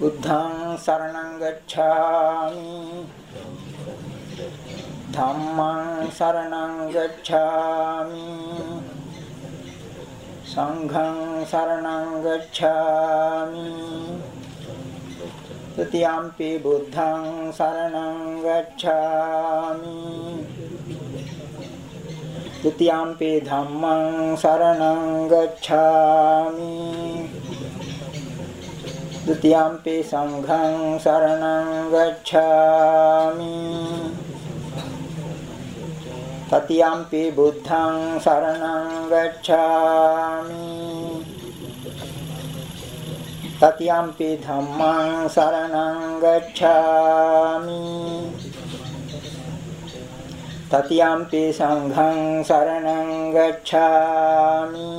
බුද්ධං සරණං ගච්ඡාමි। ධම්මං සරණං ගච්ඡාමි। සංඝං සරණං ගච්ඡාමි। තතියම්පි බුද්ධං සරණං ගච්ඡාමි। තතියම්පි ධම්මං සරණං ගච්ඡාමි। द्वितीयाम्पि सङ्घं शरणं गच्छामि। तृतीयाम्पि बुद्धं शरणं गच्छामि। तृतीयाम्पि धम्मं शरणं गच्छामि। तृतीयाम्पि सङ्घं शरणं गच्छामि।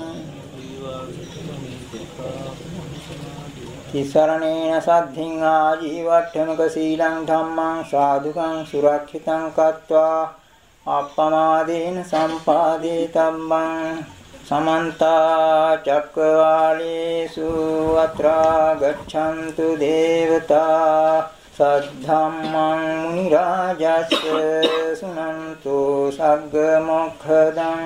තිසරණේන සද්ධින් ආජීවට්ඨමක සීලං ධම්මං සාදුකං සුරක්ෂිතං කତ୍වා අප්පමාදේන සම්පාදේ තම්මං සමන්ත චක්කවාලේසු අත්‍රා ගච්ඡන්තු දේවතා සද්ධම්මං මුනි රාජස්ස සුනන්තු සග්ග මොක්ඛදං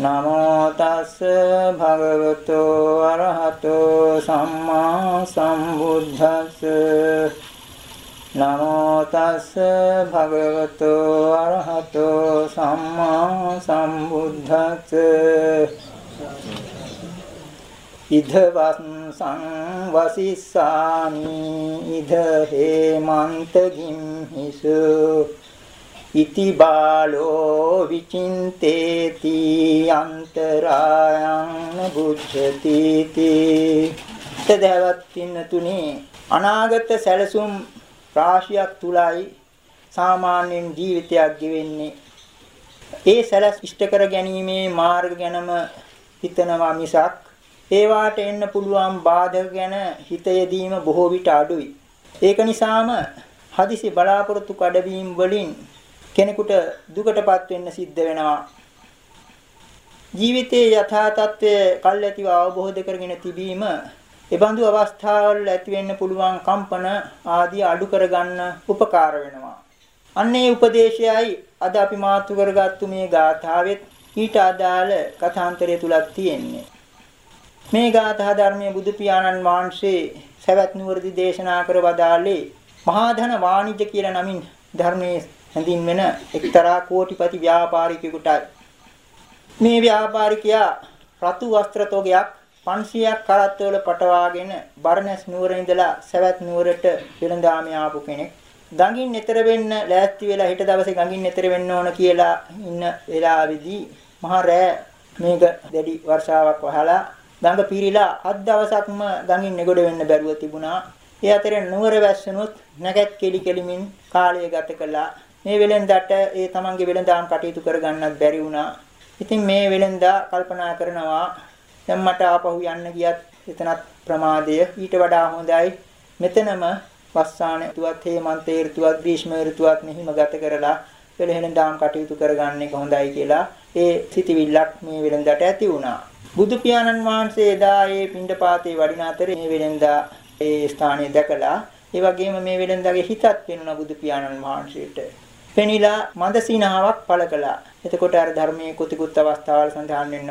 නමෝ තස්ස භගවතු අරහතෝ සම්මා සම්බුද්දස්ස. නමෝ තස්ස භගවතු අරහතෝ සම්මා සම්බුද්දස්ස. ඉදවස් සංවසිස්සාමි. ඉද හේමන්ත ගිම්හිසු. ඉති බාලෝ විචින්තේති අන්තරායං බුද්ධති තදවත් පින්නතුනේ අනාගත සැලසුම් රාශියක් තුලයි සාමාන්‍යයෙන් ජීවිතයක් ගෙවෙන්නේ. ඒ සැලස් ඉෂ්ට කර ගැනීමේ මාර්ග ගැනම හිතනවා මිසක් ඒවාට එන්න පුළුවන් බාධක ගැන හිත යෙදීම බොහෝ විට අඩුයි. ඒක නිසාම හදිසි බලාපොරොත්තු කඩවීම වලින් කෙනෙකුට දුකටපත් වෙන්න සිද්ධ වෙනවා. ජීවිතයේ යථා තත්ත්වය කල්ැතිව අවබෝධ කරගෙන තිබීම එබඳු අවස්ථාවල ඇති වෙන්න පුළුවන් කම්පන ආදී අඩු කරගන්න උපකාර වෙනවා. අන්නේ උපදේශයයි අද අපි මාතු කරගත්තු මේ ගාථාවෙත් ඊට අදාළ කථාන්තරය තුලක් තියෙන්නේ. මේ ගාථා ධර්මයේ බුදු පියාණන් වහන්සේ සවැත් නුවරදී දේශනා කර වදාළේ මහා ධන වාණිජ්‍ය කියලා නමින් ධර්මයේ හැඳින්වෙන එක්තරා කෝටිපති ව්‍යාපාරිකයෙකුටයි. මේ ව්‍යාපාරිකයා රතු වස්ත්‍ර තොගයක් 500ක් කරත්තවල පටවාගෙන බරණැස් නුවර ඉඳලා සවැත් නුවරට වෙළඳාමේ ආපු කෙනෙක්. ගඟින් එතර වෙන්න ලෑස්ති වෙලා හිට දවසේ ගඟින් එතර වෙන්න ඕන කියලා ඉන්න වෙලාවේදී මහා රෑ මේක දැඩි වර්ෂාවක් වහලා ගඟ පිරීලා හත් දවසක්ම ගඟින් නෙගොඩ වෙන්න බැරුව තිබුණා. ඒ අතරේ නුවර වැස්සනොත් නැගත් කෙලි කෙලිමින් කාලය ගත කළා. මේ වෙලෙන්දට ඒ තමන්ගේ වෙලෙන්දාම් කටයුතු කරගන්නත් බැරි වුණා. ඉතින් මේ වෙලෙන්දා කල්පනා කරනවා දැන් මට ආපහු යන්න ගියත් එතනත් ප්‍රමාදය ඊට වඩා හොඳයි මෙතනම වස්සාන ඍතුවත් හේමන්ත ඍතුවත් ග්‍රීෂ්ම ඍතුවත් මෙහිම ගත කරලා වෙලෙන්දාම් කටයුතු කරගන්න එක හොඳයි කියලා ඒ සිටිවිල්ලක් මේ වෙලෙන්දට ඇති වුණා. බුදු පියාණන් වහන්සේ එදා ඒ පිණ්ඩපාතේ වඩින අතරේ මේ වෙලෙන්දා ඒ ස්ථානය දැකලා ඒ වගේම මේ වෙලෙන්දාගේ හිතත් වෙනුණා බුදු පියාණන් වහන්සේට. පෙනිලා මද සිනහාවක් පළ කළා. එතකොට අර ධර්මයේ කුතිකුත් අවස්ථාවල සඳහන් වෙන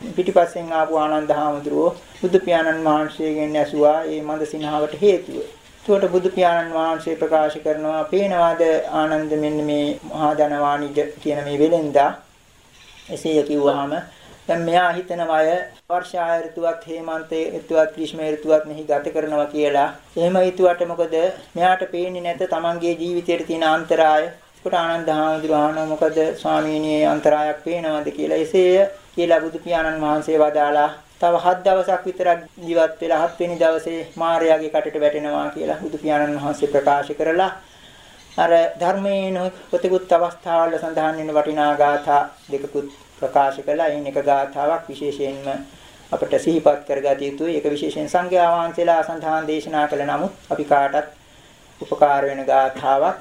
පිටිපස්සෙන් ආපු ආනන්ද හාමුදුරුවෝ බුදු පියාණන් වහන්සේගෙන් ඇසුවා මේ මද සිනහාවට හේතුව. එතකොට බුදු පියාණන් වහන්සේ ප්‍රකාශ කරනවා පේනවාද ආනන්ද මෙන්න මේ මහා ධනවාණිජ කියන මේ වෙලෙන්දා එසේ කිව්වහම දැන් මෙයා හිතනවා අය වර්ෂා ඍතුවත් හේමන්ත ඍතුවත් ග්‍රීෂ්ම ඍතුවත් මෙහි ගත කරනවා කියලා. එහෙම හිතුවට මොකද මෙයාට පේන්නේ නැත තමන්ගේ ජීවිතයේ තියෙන අන්තරාය. ඒකට ආනන්ද හාමුදුරුවෝ මොකද ස්වාමීනි අන්තරායක් පේනවද කියලා. එසේය කියලා බුදු පියාණන් වහන්සේ වදාලා තව හත් දවසක් විතරක් ජීවත් වෙලා හත් වෙනි දවසේ මාර්යාගේ කටට වැටෙනවා කියලා බුදු පියාණන් වහන්සේ ප්‍රකාශ කරලා අර ධර්මයේ නොකොතෙකුත් අවස්ථාවල සඳහන් වෙන වටිනා ගාථා දෙකකුත් ප්‍රකාශ කළා. එයින් එක ගාථාවක් විශේෂයෙන්ම අපට සිහිපත් කරගත යුතුයි. ඒක විශේෂයෙන් සංඝයා වහන්සේලා සඳහන් දේශනා කළ නමුත් අපි කාටත් උපකාර වෙන ගාථාවක්.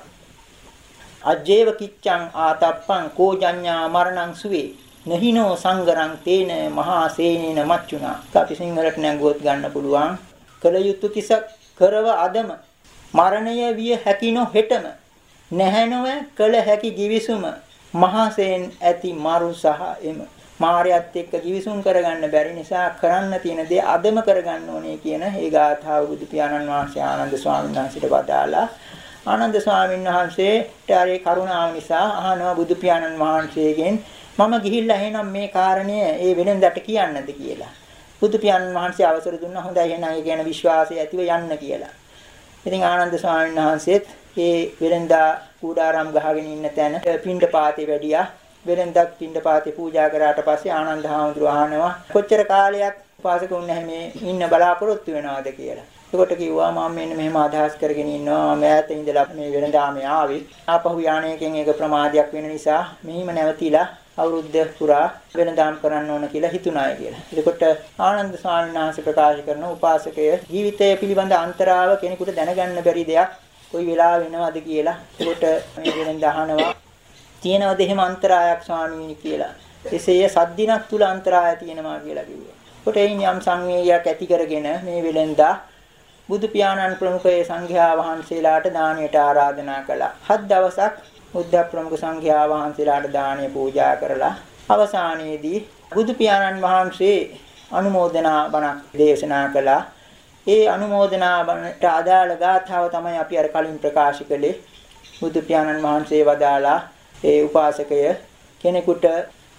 අජ්ජේව කිච්ඡං ආතප්පං කෝජඤ්ඤා මරණං සුවේ නහිනෝ සංගරං තේන මහා සේනේන මච්චුනා. අපි සිංහලට නැංගුවොත් ගන්න පුළුවන්. කල යුතු කිස කරව අදම මරණය විය හැකිනො හෙටම නැහැනොව කල හැකි givisuma මහසෙන් ඇති මරු සහ එම මායයත් එක්ක givisum කරගන්න බැරි නිසා කරන්න තියෙන දේ අදම කරගන්න ඕනේ කියන ඒ ගාථාව බුදු පියාණන් වහන්සේ ආනන්ද ස්වාමීන් වහන්සේට වදාලා ආනන්ද ස්වාමීන් වහන්සේට ආරේ කරුණාව නිසා අහනවා බුදු පියාණන් වහන්සේගෙන් මම ගිහිල්ලා එහෙනම් මේ කාරණය ඒ වෙලෙන්දට කියන්නද කියලා. බුදු පියාණන් වහන්සේ අවසර දුන්නා හොඳයි එහෙනම් ඒ කියන විශ්වාසය ඇතිව යන්න කියලා. ඉතින් ආනන්ද ස්වාමීන් වහන්සේත් ඒ වෙලෙන්දා කූඩාරම් ගහගෙන ඉන්න තැන පින්ඩ පාතේ වැඩියා. වෙලෙන්දක් පින්ඩ පාතේ පූජා කරාට පස්සේ ආනන්ද හාමුදුරුවෝ අහනවා කොච්චර කාලයක් උපාසකුන් නැහැ මේ ඉන්න බලාපොරොත්තු වෙනවද කියලා. එතකොට කිව්වා මම මෙන්න මෙහෙම අදහස් කරගෙන ඉන්නවා මම ඈත ඉඳලා මේ වෙලඳාමේ ආවේ. ආපහු යානයකින් ඒක ප්‍රමාදයක් වෙන නිසා මෙහිම නැවතිලා අවුරුද්ද පුරා වෙනදාම් කරන්න ඕන කියලා හිතුණාය කියලා. එතකොට ආනන්ද ස්වාමීන් වහන්සේ ප්‍රකාශ කරන උපාසකය ජීවිතය පිළිබඳ අන්තරාව කෙනෙකුට දැනගන්න බැරි දෙයක් කොයි වෙලාව වෙනවද කියලා. ඒකට මේ වෙලෙන්ද අහනවා තියෙනවද එහෙම අන්තරායක් ස්වාමීනි කියලා. එසේය සද්දිනක් තුල අන්තරාය තියෙනවා කියලා කිව්වා. ඒකට එයින් යම් සංවේගයක් ඇති කරගෙන මේ වෙලෙන්දා බුදු පියාණන් ප්‍රමුඛයේ සංඝයා වහන්සේලාට දානයට ආරාධනා කළා. හත් දවසක් බුද්ධ ප්‍රමුඛ සංඝයා වහන්සේලාට දානය පූජා කරලා අවසානයේදී බුදු පියාණන් වහන්සේ අනුමෝදනා බණක් දේශනා කළා. ඒ අනුමෝදනාවට අදාළ ගාථාව තමයි අපි අර කලින් ප්‍රකාශ කළේ. බුදු පියාණන් වහන්සේ වදාලා ඒ උපාසකය කෙනෙකුට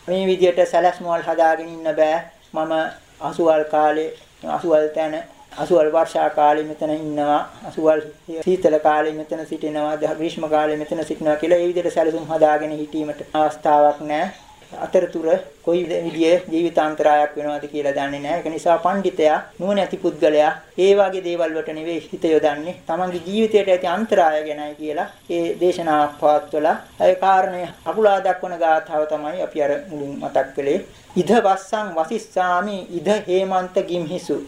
මේ විදියට සැලැස්මවල් හදාගෙන ඉන්න බෑ. මම අසුවල් කාලේ අසුවල් තැන අසුවල් වර්ෂා කාලේ මෙතන ඉන්නවා. අසුවල් සීතල කාලේ මෙතන සිටිනවා. ග්‍රීෂ්ම කාලේ මෙතන සිටිනවා කියලා ඒ විදියට සැලසුම් හදාගෙන හිටීමට අවස්ථාවක් නැහැ. අතරතුර කොයි විදිහේ ජීවිතාන්තරයක් වෙනවද කියලා දන්නේ නැහැ. ඒක නිසා පඬිතයා නුවණැති පුද්ගලයා ඒ වගේ දේවල් වලට නෙවෙයි හිත යොදන්නේ. තමන්ගේ ජීවිතයට ඇති අන්තරාය ගැනයි කියලා ඒ දේශනාවක් පවත්වලා ඒ කාරණේ අකුලා දක්වන ගාථාව තමයි අපි අර මුලින් මතක් කළේ. ඉද වස්සං වසිස්සාමි ඉද හේමන්ත ගිම්හිසු.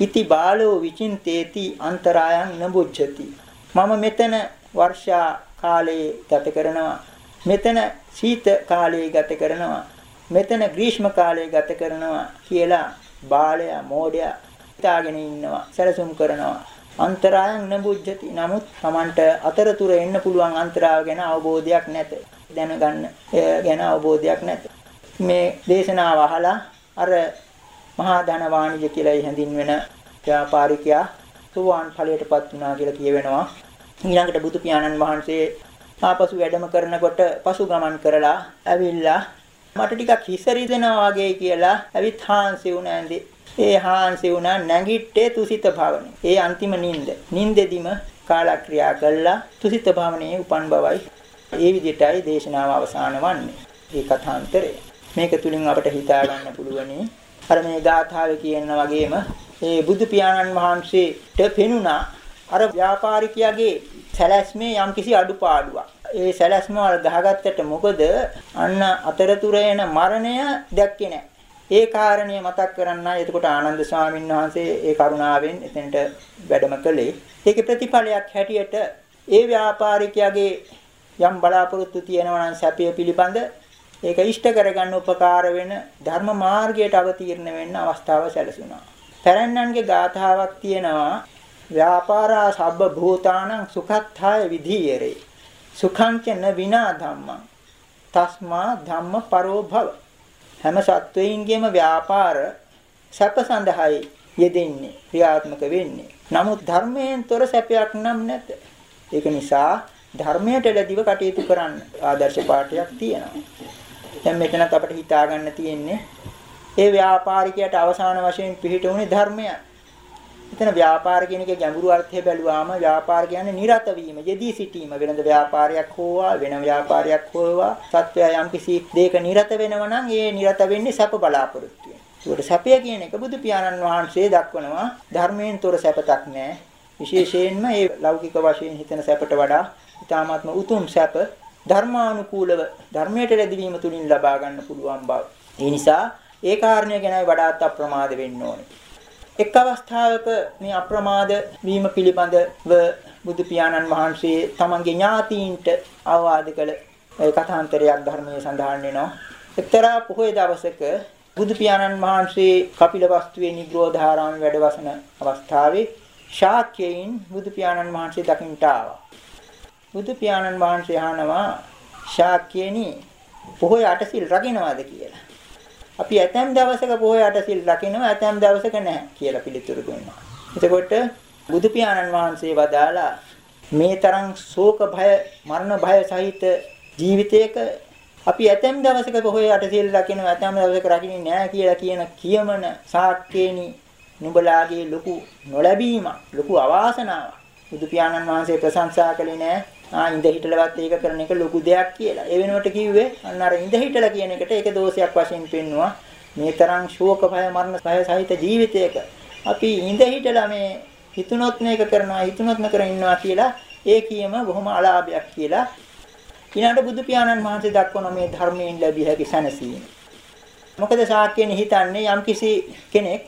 ඉති බාලෝ විචින්තේති අන්තරායන් නබුජ්ජති. මම මෙතන වර්ෂා කාලේ ගත කරනවා මෙතන සීත කාලය ගත කරනවා මෙතන ග්‍රීෂ්ම කාලය ගත කරනවා කියලා බාලයා මෝඩයා හිතාගෙන ඉන්නවා. සැලසුම් කරනවා. අන්තරායන් නබුද්ධති. නමුත් Tamanට අතරතුර එන්න පුළුවන් අන්තරාව ගැන අවබෝධයක් නැත. දැනගන්න ගැන අවබෝධයක් නැත. මේ දේශනාව අහලා අර මහා ධන වාණිජ කියලා හැඳින්වෙන ව්‍යාපාරිකයා සුවාන් ඵලයටපත් වුණා කියලා කියවෙනවා. ඊළඟට බුදු පියාණන් වහන්සේ ආපසු වැඩම කරනකොට පසු ගමන් කරලා ඇවිල්ලා මට ටිකක් හිසරි දෙනවා වගේ කියලා ඇවිත් හාන්සි වුණාන්දේ. ඒ හාන්සි වුණා නැගිට්ටේ තුසිත භවනේ. ඒ අන්තිම නිින්ද. නිින්දෙදිම කාලක්‍රියා කළා තුසිත භවනේ උපන් බවයි. ඒ විදිහටයි දේශනාව අවසන් වන්නේ. ඒ කථාන්තරය. මේක තුලින් අපට හිතා ගන්න පුළුවනි. අර මේ ගාථාවේ කියන වගේම ඒ බුදු පියාණන් වහන්සේට පෙනුණා අර ව්‍යාපාරිකයාගේ සැලැස්මේ යම්කිසි අඩුපාඩුවක්. ඒ සැලැස්ම වල ගහගත්තට මොකද අන්න අතරතුර එන මරණය දැක්කේ නැහැ. ඒ කාරණිය මතක් කරන්නයි එතකොට ආනන්ද ස්වාමීන් වහන්සේ ඒ කරුණාවෙන් එතනට වැඩම කළේ. ඒකේ ප්‍රතිඵලයක් හැටියට ඒ ව්‍යාපාරිකයාගේ යම් බලාපොරොත්තු තියෙනවා නම් සැපය පිළිබඳ ඒක ඉෂ්ට කරගන්න උපකාර වෙන ධර්ම මාර්ගයට අවතීර්ණ වෙන්න අවස්ථාව සැලසුණා. පැරණන්ගේ ගාථාවක් තියෙනවා ව්‍යාපාරා සබ්බ භූතානං සුඛත්ථාය විධීයරේ. සුඛං ච න විනා ධම්මං. තස්මා ධම්ම පරෝ භව. හැම සත්වයින්ගේම ව්‍යාපාර සැප සඳහායි යෙදෙන්නේ ක්‍රියාත්මක වෙන්නේ. නමුත් ධර්මයෙන් තොර සැපයක් නම් නැත. ඒක නිසා ධර්මයට ලැබිව කටයුතු කරන්න ආදර්ශ පාඩයක් තියෙනවා. දැන් මෙතනත් අපිට හිතා ගන්න තියෙන්නේ ඒ ව්‍යාපාරිකයට අවසාන වශයෙන් පිළිටුනේ ධර්මයයි එතන ව්‍යාපාර කියන එකේ ගැඹුරු අර්ථය බැලුවාම ව්‍යාපාර කියන්නේ නිරත වීම, යෙදී සිටීම. වෙනද ව්‍යාපාරයක් හෝවා වෙන ව්‍යාපාරයක් හෝවා සත්වයා යම්කිසි දෙයක නිරත වෙනවා නම් ඒ නිරත වෙන්නේ සැප බලාපොරොත්තු වෙන. ඒකට සැපය කියන එක බුදු පියාණන් වහන්සේ දක්වනවා ධර්මයෙන් තොර සැපතක් නෑ. විශේෂයෙන්ම මේ ලෞකික වශයෙන් හිතන සැපට වඩා ඊ타මාත්ම උතුම් සැප ධර්මානුකූලව ධර්මයට ලැබීම තුලින් ලබා ගන්න පුළුවන් බව. ඒ නිසා ඒ කාරණය ගැනයි වඩාත් අප්‍රමාද වෙන්න ඕනේ. එක් අවස්ථාවක මේ අප්‍රමාද වීම පිළිබඳව බුදු පියාණන් වහන්සේ තමන්ගේ ඥාතීන්ට අවවාද කළ ඒ කථාන්තරයක් ධර්මයේ සඳහන් වෙනවා. එක්තරා පොහොය දවසක බුදු පියාණන් වහන්සේ කපිලවස්තුවේ නිග්‍රෝධාරාමේ වැඩවසන අවස්ථාවේ ශාක්‍යයින් බුදු පියාණන් වහන්සේ දකින්නට ආවා. බුදු පියාණන් වහන්සේ අහනවා ශාක්‍යයනි පොහොය අටසිල් රකින්නවාද කියලා. අපි ඇතැම් දවසක පොහොය අටසිල් රකින්නවා ඇතැම් දවසක නැහැ කියලා පිළිතුරු දුන්නා. එතකොට බුදු පියාණන් වහන්සේ වදාලා මේ තරම් ශෝක භය මරණ භය සහිත ජීවිතයක අපි ඇතැම් දවසක පොහොය අටසිල් රකින්නවා ඇතැම් දවසක රකින්නේ නැහැ කියලා කියන කියමන සාක්කේනි නුඹලාගේ ලොකු නොලැබීම ලොකු අවාසනාවක්. බුදු පියාණන් වහන්සේ ප්‍රශංසා කළේ නැහැ ආ ඉඳ හිටලවත් ඒක කරන එක ලොකු දෙයක් කියලා. ඒ වෙනුවට කිව්වේ අන්න අර ඉඳ හිටලා කියන එකට ඒක දෝෂයක් වශයෙන් පෙන්නවා. මේ තරම් ශෝක භය මරණ සහය සහිත ජීවිතයක අපි ඉඳ හිටලා මේ හිතුනොත් මේක කරනවා හිතුනොත් නකර ඉන්නවා කියලා ඒ කියම බොහොම අලාභයක් කියලා. ඊළඟට බුදු පියාණන් වහන්සේ දක්වන මේ ධර්මයෙන් ලැබිය හැකි සැනසීම. මොකද ශාක්‍යයෙන් හිතන්නේ යම්කිසි කෙනෙක්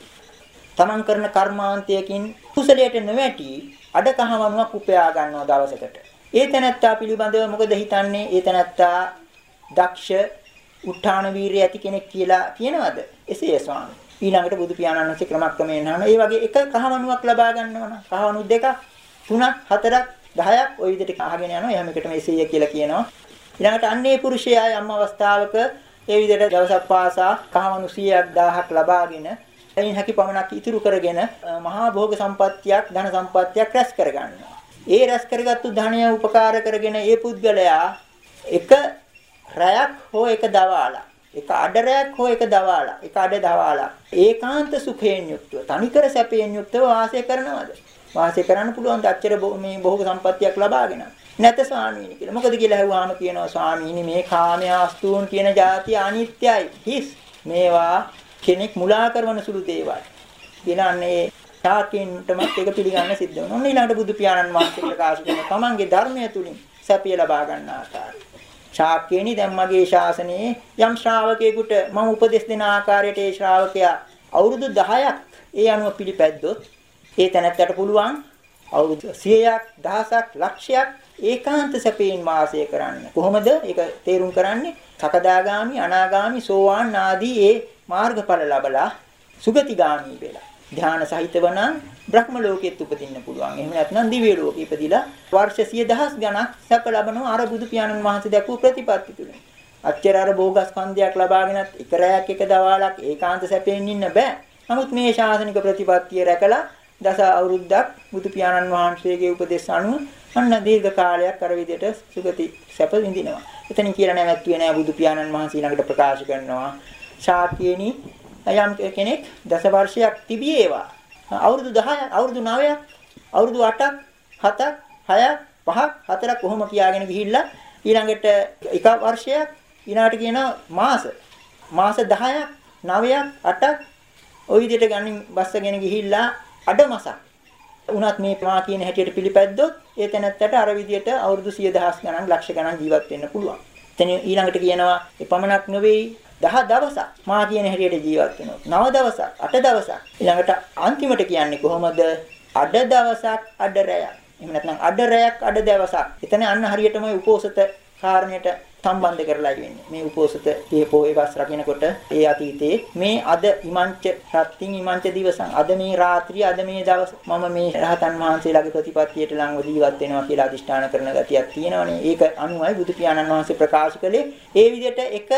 තමන් කරන කර්මාන්තයකින් කුසලයට නොවැටි අඩකහවණුවක් උපයා ගන්නවා දවසකට. ඒ තැනැත්තා පිළිබඳව මොකද හිතන්නේ? ඒ තැනැත්තා දක්ෂ උත්හාන වීරිය ඇති කෙනෙක් කියලා කියනවද? එසේ ස්වාමී. ඊළඟට බුදු පියාණන් වහන්සේ ක්‍රමක්‍රමයෙන් අහන ඒ වගේ එක කහවණුවක් ලබා ගන්නවනම් කහවණු දෙකක් තුනක් හතරක් 10ක් ওই විදිහට අහගෙන යනවා. එහෙනම් එකට මේසෙය කියලා කියනවා. ඊළඟට අන්නේ පුරුෂයා යම් අවස්ථාවක ඒ විදිහට දවසක් පාසා කහවණු 100ක් 1000ක් ලබාගෙන එයින් හැකි පමණක් ඉතුරු කරගෙන මහා භෝග සම්පත්තියක් ධන සම්පත්තියක් රැස් කරගන්නවා. ඒ රැස් කරගත්තු ධනය උපකාර කරගෙන ඒ පුද්ගලයා එක රැයක් හෝ එක දවාලා එක අඩරයක් හෝ එක දවාලා එක අඩ දවාලා ඒකාන්ත සුඛයෙන් යුක්තව තනිකර සැපයෙන් යුක්තව වාසය කරනවද? වාසය කරන්න පුළුවන් දච්චර මේ බොහෝ සම්පත්තියක් ලබාගෙන. නැත ස්වාමීනි කියලා. මොකද කියලා ඇහුවාම කියනවා ස්වාමීනි මේ කාමයාස්තුන් කියන જાතිය අනිත්‍යයි. හිස්. මේවා කෙනෙක් මුලා කරන සුළු දේවල්. කියලාන්නේ ශාකීන්ටමත් ඒක පිළිගන්න සිද්ධ වෙනවා. ඔන්න ඊළඟට බුදු පියාණන් වහන්සේ ප්‍රකාශ කරන තමන්ගේ ධර්මය තුලින් සැපය ලබා ගන්න ආකාරය. ශාක්‍යේනි දැන් මගේ ශාසනයේ යම් ශ්‍රාවකයෙකුට මම උපදෙස් දෙන ආකාරයට ඒ ශ්‍රාවකයා අවුරුදු 10ක් ඒ අනුව පිළිපැද්දොත් ඒ තැනැත්තට පුළුවන් අවුරුදු 100ක් දහසක් ලක්ෂයක් ඒකාන්ත සැපයෙන් වාසය කරන්න. කොහොමද? ඒක තේරුම් කරන්නේ සකදාගාමි, අනාගාමි, සෝවාන් ආදී ඒ මාර්ගඵල ලබලා සුගතිගාමි වෙලා ධාන සහිතව නම් බ්‍රහ්ම ලෝකෙත් උපදින්න පුළුවන්. එහෙම නැත්නම් දිව්‍ය ලෝකෙ ඉපදිලා වර්ෂ 10000 ගණක් සැප ලබනවා අර බුදු පියාණන් වහන්සේ දැක්වූ ප්‍රතිපත්ති තුල. අච්චර අර භෝගස්කන්ධයක් ලබාගෙනත් එක රැයක් එක දවාලක් ඒකාන්ත සැපෙන් ඉන්න බෑ. නමුත් මේ ශාසනික ප්‍රතිපත්තිය රැකලා දස අවුරුද්දක් බුදු පියාණන් වහන්සේගේ උපදෙස් අනුව අන්න දීර්ඝ කාලයක් අර විදිහට සුගති සැප විඳිනවා. එතනින් කියලා නැවැත්තුවේ නෑ බුදු පියාණන් වහන්සේ ළඟට ප්‍රකාශ කරනවා. ශාක්‍යේනි යම් කෙනෙක් දස වර්ෂයක් තිබියේවා. අවුරුදු 10ක්, අවුරුදු 9ක්, අවුරුදු 8ක්, 7ක්, 6ක්, 5ක්, 4ක් කොහොම කියාගෙන ගිහිල්ලා ඊළඟට එක වර්ෂයක් ඊළාට කියන මාස. මාස 10ක්, 9ක්, 8ක් ওই විදිහට ගණන් බස්සගෙන ගිහිල්ලා අඩමසක් උනත් මේ ප්‍රමා කියන හැටියට පිළිපැද්දොත් ඒ තැනත්තට අර විදියට අවුරුදු 10000 ගණන් ලක්ෂ ගණන් ජීවත් වෙන්න පුළුවන්. එතන ඊළඟට කියනවා එපමණක් නෙවෙයි දහ දවසක් මා කියන හැටියට ජීවත් වෙනවා. නව දවසක්, අට දවසක්. ඊළඟට අන්තිමට කියන්නේ කොහොමද? අඩ දවසක්, අඩ රැයක්. එහෙම නැත්නම් අඩ රැයක්, අඩ දවසක්. එතන අන්න හරියටම උපෝසත කාරණයට සම්බන්ධ කරලා ඉන්නේ. මේ උපෝසත මේ පොයේ වස් රකින්නකොට ඒ අතීතයේ මේ අද ඉමංච රත්ත්‍ින් ඉමංච දිවසං අද මේ රාත්‍රිය අද මේ දවස මම මේ රහතන් වහන්සේලාගේ ප්‍රතිපත්තියට ලංව ජීවත් වෙනවා කියලා අදිෂ්ඨාන කරන ගතියක් තියෙනවනේ. ඒක අනුවයි බුදු පියාණන් වහන්සේ ප්‍රකාශ කළේ ඒ විදිහට එක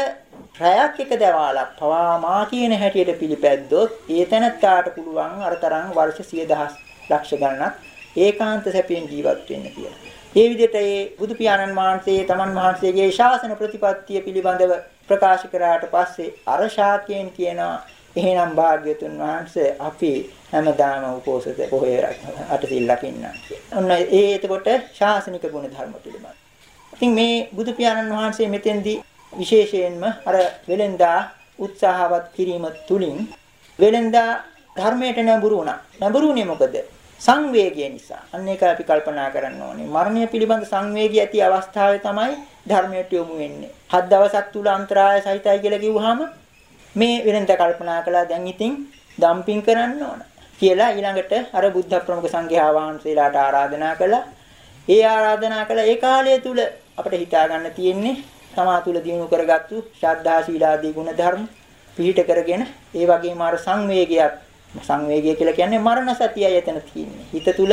රැයක් එක දවාලක් පවා මා කියන හැටියට පිළිපැද්දොත් ඒ තැනත්තාට පුළුවන් අර තරම් වර්ෂ 10000 ලක්ෂ ගණනක් ඒකාන්ත සැපයෙන් ජීවත් වෙන්න කියලා. ඒ විදිහට ඒ බුදු පියාණන් වහන්සේ තමන් වහන්සේගේ ශාසන ප්‍රතිපත්තිය පිළිබඳව ප්‍රකාශ කරාට පස්සේ අර ශාක්‍යයන් කියනවා එහෙනම් භාග්‍යතුන් වහන්සේ අපි හැමදාම උපෝසත පොහේ අටසිල් ලකින්න. ඔන්න ඒ එතකොට ශාසනික ගුණ ධර්ම පිළිබඳ. ඉතින් මේ බුදු පියාණන් වහන්සේ මෙතෙන්දී විශේෂයෙන්ම අර වෙලෙන්දා උත්සාහවත් කිරීම තුලින් වෙලෙන්දා ධර්මයට නැඹුරු වුණා. නැඹුරුනේ මොකද? සංවේගය නිසා. අන්න ඒක අපි කල්පනා කරන්න ඕනේ. මරණය පිළිබඳ සංවේගය ඇති අවස්ථාවේ තමයි ධර්මයට යොමු වෙන්නේ. හත් දවසක් තුල අන්තරාය සහිතයි කියලා කිව්වහම මේ වෙනද කල්පනා කළා දැන් ඉතින් ඩම්පින් කරන්න ඕන කියලා ඊළඟට අර බුද්ධ ප්‍රමුඛ සංඝයා වහන්සේලාට ආරාධනා කළා. ඒ ආරාධනා කළ ඒ කාලය තුල අපිට හිතා ගන්න තියෙන්නේ තමා තුල දිනු කරගත්තු ශ්‍රද්ධා සීලාදී ගුණ ධර්ම පිහිට කරගෙන ඒ වගේම අර සංවේගයක් සංවේගය කියලා කියන්නේ මරණ සතියයි එතන තියෙන්නේ. හිත තුල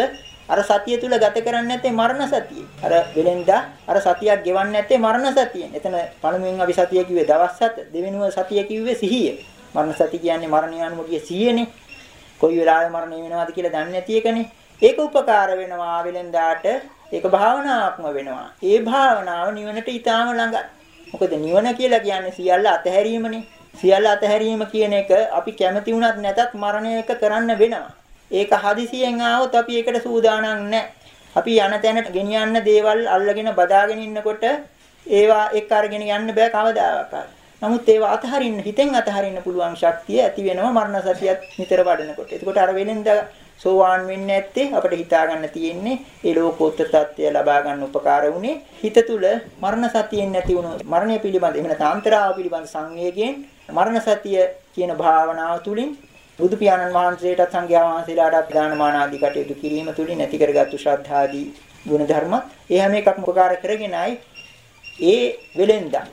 අර සතිය තුල ගත කරන්නේ නැත්තේ මරණ සතිය. අර වෙලෙන්දා අර සතියක් ගෙවන්නේ නැත්තේ මරණ සතියෙන්. එතන පළමුවෙන් අපි සතිය කිව්වේ දවස් 7, දෙවෙනුව සතිය කිව්වේ සිහිය. මරණ සතිය කියන්නේ මරණය අනුමුතිය සිහියනේ. කොයි වෙලාවෙ මරණය වෙනවද කියලා දන්නේ නැති එකනේ. ඒක උපකාර වෙනවා වෙලෙන්දාට. ඒක භාවනාවක්ම වෙනවා. ඒ භාවනාව නිවනට ඊටාම ළඟයි. මොකද නිවන කියලා කියන්නේ සියල්ල අතහැරීමනේ. සියල්ල අතහැරීම කියන එක අපි කැමති වුණත් නැතත් මරණය එක කරන්න වෙනවා. ඒක හදිසියෙන් ආවොත් අපි ඒකට සූදානම් නැහැ. අපි යන තැනට ගෙනියන්න දේවල් අල්ලගෙන බදාගෙන ඉන්නකොට ඒවා එක්ක අරගෙන යන්න බෑ කවදාවත්. නමුත් ඒවා අතහරින්න හිතෙන් අතහරින්න පුළුවන් ශක්තිය ඇති වෙනවා මරණ සතියත් නිතර වඩනකොට. එතකොට අර වෙලෙන්ද සෝවාන් වෙන්නේ නැත්තේ අපිට හිතා ගන්න තියෙන්නේ ඒ ලෝකෝත්තර தත්ත්වය ලබා ගන්න උපකාර වුණේ හිත තුල මරණ සතියෙන් නැති වුණු මරණය පිළිබඳ එහෙම නැත්නම් අන්තරාව පිළිබඳ සංවේගයෙන් මරණ සතිය කියන භාවනාව තුළින් බුදු පියාණන් වහන්සේටත් සංඝයා වහන්සේලාටත් දානමාන ආදී කටයුතු කිරීම තුළින් ඇති කරගත්තු ශ්‍රද්ධාදී ගුණ ධර්ම ඒ හැම එකක්ම උපකාර කරගෙනයි ඒ වෙලෙන්දා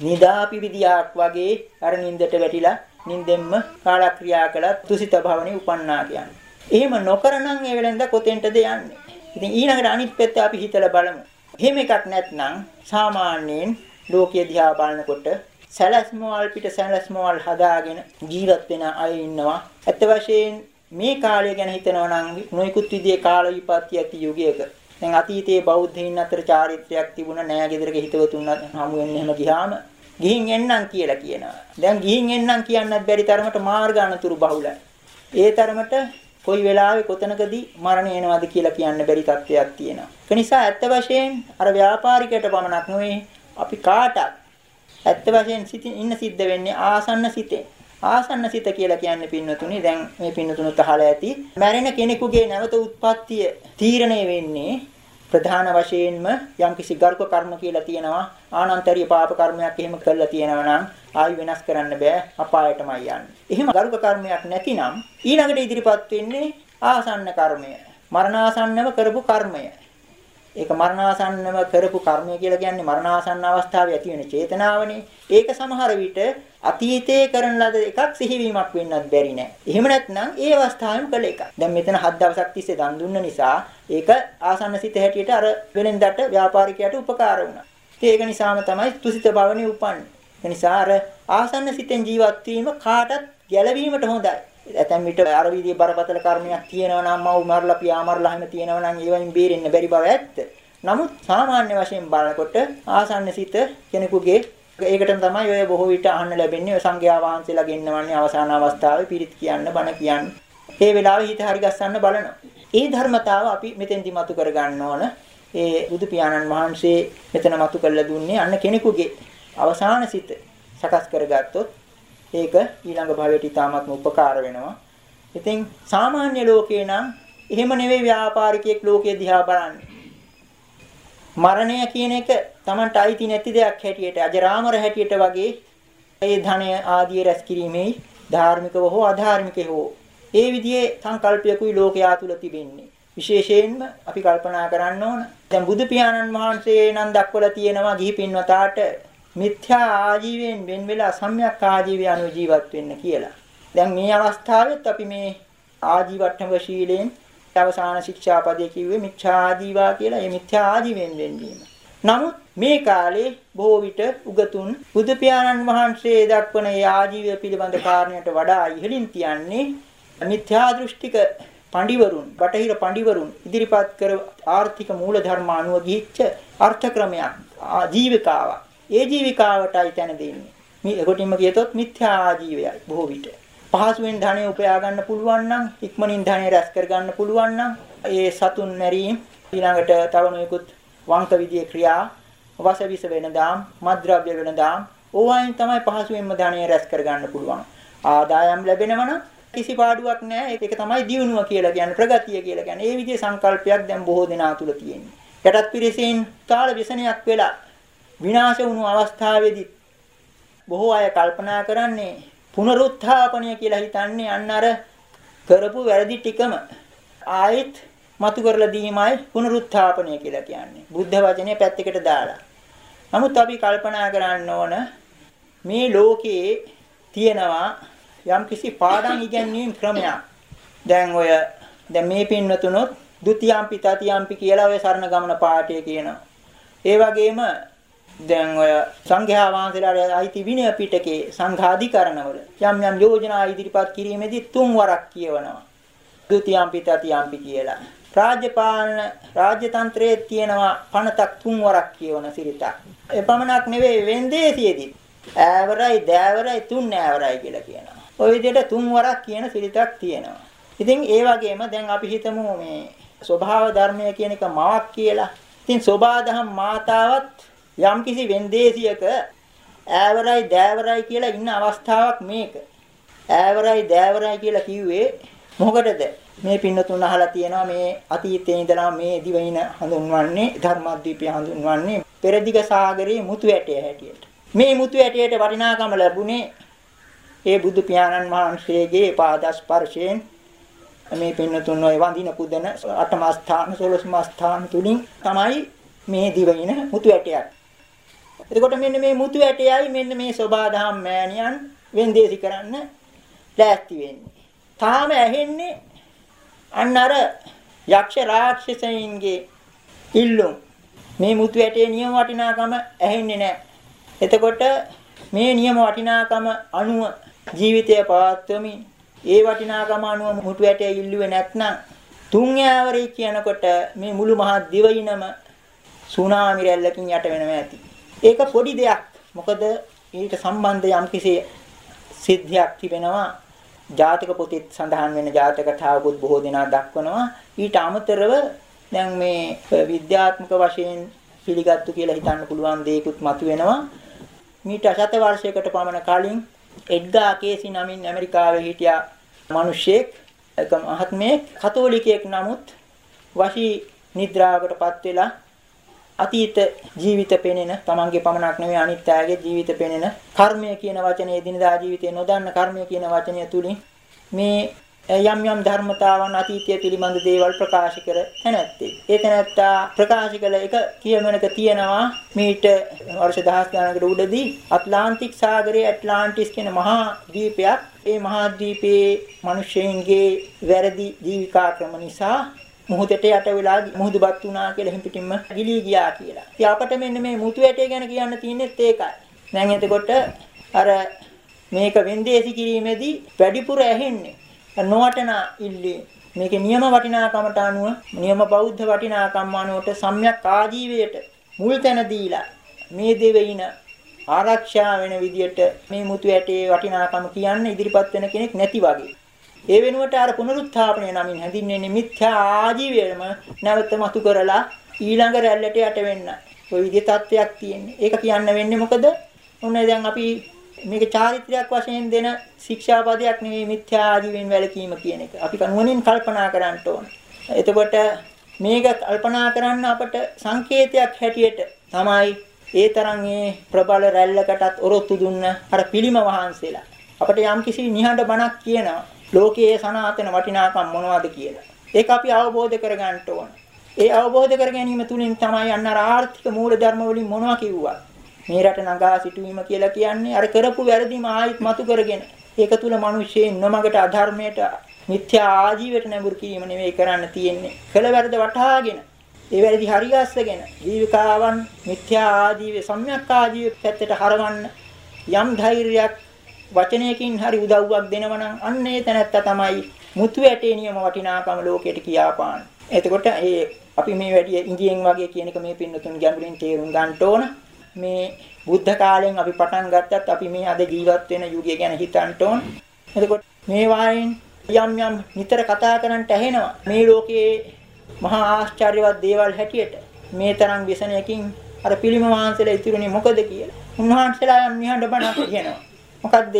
නිදාපි විදියක් වගේ අර නින්දට වැටිලා නින්දෙන්ම කාලක්‍රියා කළත් තුසිත භවණි උපන්නා කියන්නේ. එහෙම නොකරනම් ඒ වෙලෙන්ද කොතෙන්ටද යන්නේ? ඉතින් ඊළඟට අනිත් පැත්ත අපි හිතලා බලමු. එහෙම එකක් නැත්නම් සාමාන්‍යයෙන් ලෝකයේ දිහා බලනකොට සැලැස්මවල් පිට සැලැස්මවල් හදාගෙන ජීවත් වෙන අය ඉන්නවා. ඇත්ත වශයෙන් මේ කාලය ගැන හිතනවා නම් නොයිකුත් විදිහේ කාල විපත්ති ඇති යුගයක. දැන් අතීතයේ බෞද්ධයින් අතර චාරිත්‍රයක් තිබුණා නෑ ගෙදරක හිතවතුන් හමු වෙන්න එහෙම ගියාම ගිහින් එන්නම් කියලා කියනවා. දැන් ගිහින් එන්නම් කියන්නත් බැරි තරමට මාර්ග අනතුරු බහුලයි. ඒ තරමට කොයි වෙලාවෙ කොතනකදී මරණය එනවද කියලා කියන්න බැරි තත්ත්වයක් තියෙනවා. ඒ නිසා ඇත්ත වශයෙන් අර ව්‍යාපාරිකයට පමණක් නෙවෙයි අපි කාටත් ඇත්ත වශයෙන් සිතින් ඉන්න සිද්ධ වෙන්නේ ආසන්න සිතේ. ආසන්න සිත කියලා කියන්නේ පින්නතුනි දැන් මේ පින්නතුනුත් අහලා ඇති. මැරෙන කෙනෙකුගේ නැවත උත්පත්තිය තීරණය වෙන්නේ ප්‍රධාන වශයෙන්ම යම්කිසි ගර්භ කර්ම කියලා තියෙනවා. ආනන්තරීය පාප කර්මයක් එහෙම කරලා තියෙනවා නම් ආයි වෙනස් කරන්න බෑ අපායටමයි යන්නේ. එහෙම ගර්භ කර්මයක් නැතිනම් ඊළඟට ඉදිරිපත් වෙන්නේ ආසන්න කර්මය. මරණාසන්නව කරපු කර්මය. ඒක මරණාසන්නව කරපු කර්මය කියලා කියන්නේ මරණාසන්න අවස්ථාවේ ඇති වෙන චේතනාවනේ. ඒක සමහර විට අතීතයේ කරන ලද එකක් සිහිවීමක් වෙන්නත් බැරි නෑ. එහෙම නැත්නම් ඒ අවස්ථාවෙම කළ එකක්. දැන් මෙතන හත් දවසක් තිස්සේ දන් දුන්න නිසා ඒක ආසන්න සිත හැටියට අර වෙලෙන්දට ව්‍යාපාරිකයට උපකාර වුණා. ඒක නිසාම තමයි තුසිත භවනේ උපන්නේ. ඒ නිසා අර ආසන්න සිතෙන් ජීවත් වීම කාටත් ගැළවීමට හොඳයි. ඇතැම් විට අර විදිහේ බරපතල කර්මයක් තියෙනවා නම් මව් මරලා පියා මරලා හැම තියෙනවා නම් ඒවයින් බේරෙන්න බැරි බව ඇත්ත. නමුත් සාමාන්‍ය වශයෙන් බලනකොට ආසන්න සිත කෙනෙකුගේ ඒකටම තමයි ඔය බොහෝ විට අහන්න ලැබෙන්නේ ඔය සංඝයා වහන්සේලා ගෙන්නවන්නේ අවසාන අවස්ථාවේ පිරිත් කියන්න බණ කියන්න. ඒ වෙලාවේ හිත හරි ගස්සන්න බලනවා. ඒ ධර්මතාව අපි මෙතෙන්දි මතු කර ගන්න ඕන. ඒ බුදු පියාණන් වහන්සේ මෙතන මතු කරලා දුන්නේ අන්න කෙනෙකුගේ අවසාන සිත සකස් කරගත්තොත් ඒක ඊළඟ භවයට ඉතාමත්ම උපකාර වෙනවා. ඉතින් සාමාන්‍ය ලෝකේ නම් එහෙම නෙවෙයි ව්‍යාපාරිකයෙක් ලෝකයේ දිහා බලන්නේ. මරණය කියන එක Tamanට අයිති නැති දෙයක් හැටියට අජරාමර හැටියට වගේ ඒ ධනය ආදී රැස් කිරීමේ ධාර්මිකව හෝ අධාර්මිකව හෝ ඒ විදිහේ සංකල්පයකුයි ලෝකයා තුල තිබෙන්නේ. විශේෂයෙන්ම අපි කල්පනා කරන්න ඕන. දැන් බුදු පියාණන් වහන්සේ නම් දක්වලා තියෙනවා ගිහි පින්වතාට මිත්‍යා ආජීවයෙන් වෙන් වෙලා සම්‍යක් ආජීවය අනුව ජීවත් වෙන්න කියලා. දැන් මේ අවස්ථාවෙත් අපි මේ ආජීවට්ටම ශීලයෙන් අවසාන ශික්ෂාපදයේ කිව්වේ මිච්ඡා ආජීවා කියලා. ඒ මිත්‍යා ආජීවයෙන් වෙන්වීම. නමුත් මේ කාලේ බොහෝ විට උගතුන් බුදු පියාණන් වහන්සේ දක්වන ඒ ආජීවය පිළිබඳ කාරණයට වඩා ඉහළින් තියන්නේ මිත්‍යා දෘෂ්ටික පඬිවරුන්, බටහිර පඬිවරුන් ඉදිරිපත් කර ආර්ථික මූලධර්ම අනුව ගිහිච්ච අර්ථක්‍රමයක්, ජීවිකාවක්. ඒ ජීවිකාවටයි තැන දෙන්නේ. මේ කොටින්ම කියතොත් මිත්‍යා ආජීවයයි බොහෝ විට. පහසුවෙන් ධනෙ උපයා ගන්න පුළුවන් නම් ඉක්මනින් ධනෙ රැස් කර ගන්න පුළුවන් නම් ඒ සතුන් මැරීම ඊළඟට තව නොයෙකුත් වංක විදියේ ක්‍රියා වසවිස වෙනදාම් මද්ද්‍රව්‍ය වෙනදාම් ඕවායින් තමයි පහසුවෙන්ම ධනෙ රැස් කර ගන්න පුළුවන්. ආදායම් ලැබෙනවනම් කිසි පාඩුවක් නැහැ. ඒක තමයි දියුණුව කියලා කියන්නේ ප්‍රගතිය කියලා කියන්නේ. ඒ විදිහේ සංකල්පයක් දැන් බොහෝ දෙනා තුල තියෙනවා. යටත් පිරිසෙන් තාල විසනයක් වෙලා විනාශ වුණු අවස්ථාවේදී බොහෝ අය කල්පනා කරන්නේ පුනරුත්ථාපනය කියලා හිතන්නේ අන්න අර කරපු වැරදි ටිකම ආයෙත් මතු කරලා දීමයි පුනරුත්ථාපනය කියලා කියන්නේ. බුද්ධ වචනේ පැත්තකට දාලා. නමුත් අපි කල්පනා කරන්න ඕන මේ ලෝකයේ තියෙනවා යම්කිසි පාඩම් ඉගැන්වීම් ක්‍රමයක්. දැන් ඔය දැන් මේ පින්වතුනොත් ဒ ුතියම්පි තතියම්පි කියලා ඔය සරණ ගමන පාඨය කියනවා. ඒ වගේම දැන් ඔය සංඝයා වහන්සේලාට අයිති විනය පිටකේ සංඝාධිකරණවල යම් යම් යෝජනා ඉදිරිපත් කිරීමේදී තුන් වරක් කියවනවා. ဒ ුතියම්පි තතියම්පි කියලා. රාජ්‍යපාලන රාජ්‍යතන්ත්‍රයේ තියෙනවා පනතක් තුන් වරක් කියවන සිරිතක්. එපමණක් නෙවෙයි වෙන්දේසියේදී ඈවරයි දෑවරයි තුන් ඈවරයි කියලා කියනවා. ওই විදිහට තුන් වරක් කියන සිරිතක් තියෙනවා. ඉතින් ඒ වගේම දැන් අපි හිතමු මේ ස්වභාව ධර්මය කියන එක මවක් කියලා. ඉතින් සෝබාදහම් මාතාවත් යම්කිසි වෙන්දේසියක ඈවරයි දෑවරයි කියලා ඉන්න අවස්ථාවක් මේක. ඈවරයි දෑවරයි කියලා කිව්වේ මොකටද? මේ පින්නතුන් අහලා තියෙනවා මේ අතීතයේ ඉඳලා මේ දිවයින හඳුන්වන්නේ ධර්මද්වීපය හඳුන්වන්නේ පෙරදිග සාගරයේ මුතු ඇටය හැටියට. මේ මුතු ඇටයට වටිනාකම ලැබුණේ ඒ බුදු පියාණන් වහන්සේගේ පාද ස්පර්ශයෙන් මේ පින්නතුන් ඔය වඳින පුදන අටම ස්ථාන 16 ස්ථාන තුලින් තමයි මේ දිවයින මුතු ඇටයක් එතකොට මෙන්න මේ මුතු ඇටයයි මෙන්න මේ සෝබාදහම් මෑණියන් වෙන්දේසි කරන්න ලෑස්ති වෙන්නේ. තාම ඇහෙන්නේ අන්න අර යක්ෂ රාක්ෂසයින්ගේ ඉල්ලුම්. මේ මුතු ඇටේ නියම වටිනාකම ඇහෙන්නේ නැහැ. එතකොට මේ නියම වටිනාකම අනුව ජීවිතය පවත්වමින් ඒ වටිනාකම අනුව මුතු ඇටේ ඉල්ලුවේ නැත්නම් තුන් යාවරේ කියනකොට මේ මුළු මහත් දිවයිනම සුනාමි රැල්ලකින් යට වෙනවා ඇති. ඒක පොඩි දෙයක්. මොකද ඊට සම්බන්ධ යම්කිසි සිද්ධියක් තිබෙනවා. ජාතක පොතේ සඳහන් වෙන ජාතක කතාවකුත් බොහෝ දෙනා දක්වනවා. ඊට අමතරව දැන් මේ විද්‍යාත්මක වශයෙන් පිළිගත්තු කියලා හිතන්න පුළුවන් දේකුත් මතුවෙනවා. මීට අශත වර්ෂයකට පමණ කලින් එඩ්ගා කේසි නමින් ඇමරිකාවේ හිටියා මිනිසෙක් එක මහත්මයෙක් කතෝලිකයෙක් නමුත් වශී නිද්‍රාවකටපත් වෙලා අතීත ජීවිත පෙනෙන තමන්ගේ පමණක් නෙවෙයි අනිත් අයගේ ජීවිත පෙනෙන කර්මය කියන වචනේ දිනදා ජීවිතේ නොදන්න කර්මය කියන වචනය තුලින් මේ යම් යම් ධර්මතාවන් අතීතය පිළිබඳ දේවල් ප්‍රකාශ කර තැනැත්තේ. ඒ තැනැත්තා ප්‍රකාශ කළ එක කියමනක තියෙනවා මීට වර්ෂ දහස් ගණනකට උඩදී ඇට්ලාන්ටික් සාගරයේ ඇට්ලාන්ටිස් කියන මහා ද්වීපයක් ඒ මහා ද්වීපයේ මිනිසෙයින්ගේ වැරදි ජීවිකා ක්‍රම නිසා මුහුදට යට වෙලා මුහුදුපත් වුණා කියලා හිම් පිටින්ම ගිලී ගියා කියලා. ඉතින් අපට මෙන්න මේ මුතු ඇටේ ගැන කියන්න තියෙන්නේත් ඒකයි. දැන් එතකොට අර මේක වෙන්දේසි කිරීමේදී වැඩිපුර ඇහෙන්නේ නොවටන ඉල්ලී මේකේ නියම වටිනාකමට අනුව නියම බෞද්ධ වටිනාකම් අනුවට සම්‍යක් ආජීවයට මුල් තැන දීලා මේ දෙවෙයින ආරක්ෂා වෙන විදියට මේ මුතු ඇටේ වටිනාකම කියන්න ඉදිරිපත් වෙන කෙනෙක් නැති වගේ. ඒ වෙනුවට අර පුනරුත්ථාපනය නමින් හැඳින්වෙන්නේ මිත්‍යා ආජීවයම නැවත මතු කරලා ඊළඟ රැල්ලට යට වෙන්න. ওই විදිහේ තත්වයක් තියෙන්නේ. ඒක කියන්න වෙන්නේ මොකද? ඔන්න දැන් අපි මේක චාරිත්‍රාක් වශයෙන් දෙන ශික්ෂාපදයක් නෙවෙයි මිත්‍යා ආජීවයෙන් වැළකීම කියන එක. අපි කනුවණින් කල්පනා කරන්න ඕන. එතකොට මේක කල්පනා කරන්න අපට සංකේතයක් හැටියට තමයි ඒ තරම් ඒ ප්‍රබල රැල්ලකටත් ඔරොත්තු දුන්න අර පිළිම වහන්සේලා. අපට යම්කිසි නිහඬ බණක් කියනවා. ලෝකයේ සනාතන වටිනාකම් මොනවද කියලා. ඒක අපි අවබෝධ කරගන්න ඕන. ඒ අවබෝධ කර ගැනීම තුලින් තමයි අන්න ආර්ථික මූලධර්ම වලින් මොනවා කිව්වා. මේ රට නගා සිටුවීම කියලා කියන්නේ අර කරපු වැරදිම ආයිත් මතු කරගෙන ඒක තුල මිනිස්සෙන් නොමගට අධර්මයට මිත්‍යා ආජීවයට නැඹුරු කිරීම නෙවෙයි කරන්න තියෙන්නේ. කළ වැරද වටහාගෙන ඒ වැරදි හරියස්සගෙන ජීවිකාවන් මිත්‍යා ආජීවයේ සම්‍යක් ආජීවයේ පැත්තට හරවන්න යම් ධෛර්යයක් වචනයකින් හරි උදව්වක් දෙනවනම් අන්න ඒ තැනත්තා තමයි මුතු ඇටේ නියම වටිනාකම ලෝකයට කියාපාන. එතකොට ඒ අපි මේ වැඩි ඉංගියෙන් වගේ කියන එක මේ පින්නතුන් ගැඹුරින් තේරුම් ගන්න ඕන. මේ බුද්ධ කාලෙන් අපි පටන් ගත්තත් අපි මේ අද ජීවත් වෙන යුගය ගැන හිතන්න ඕන. එතකොට මේ වායෙන් යම් යම් නිතර කතා කරන්නට ඇහෙනවා. මේ ලෝකයේ මහා ආශ්චර්යවත් දේවල් හැටියට මේ තරම් විසනයකින් අර පිළිම වහන්සේලා ඉතුරුනේ මොකද කියලා. උන්වහන්සේලා යම් නිහඬ බණක් කියනවා. මොකද්ද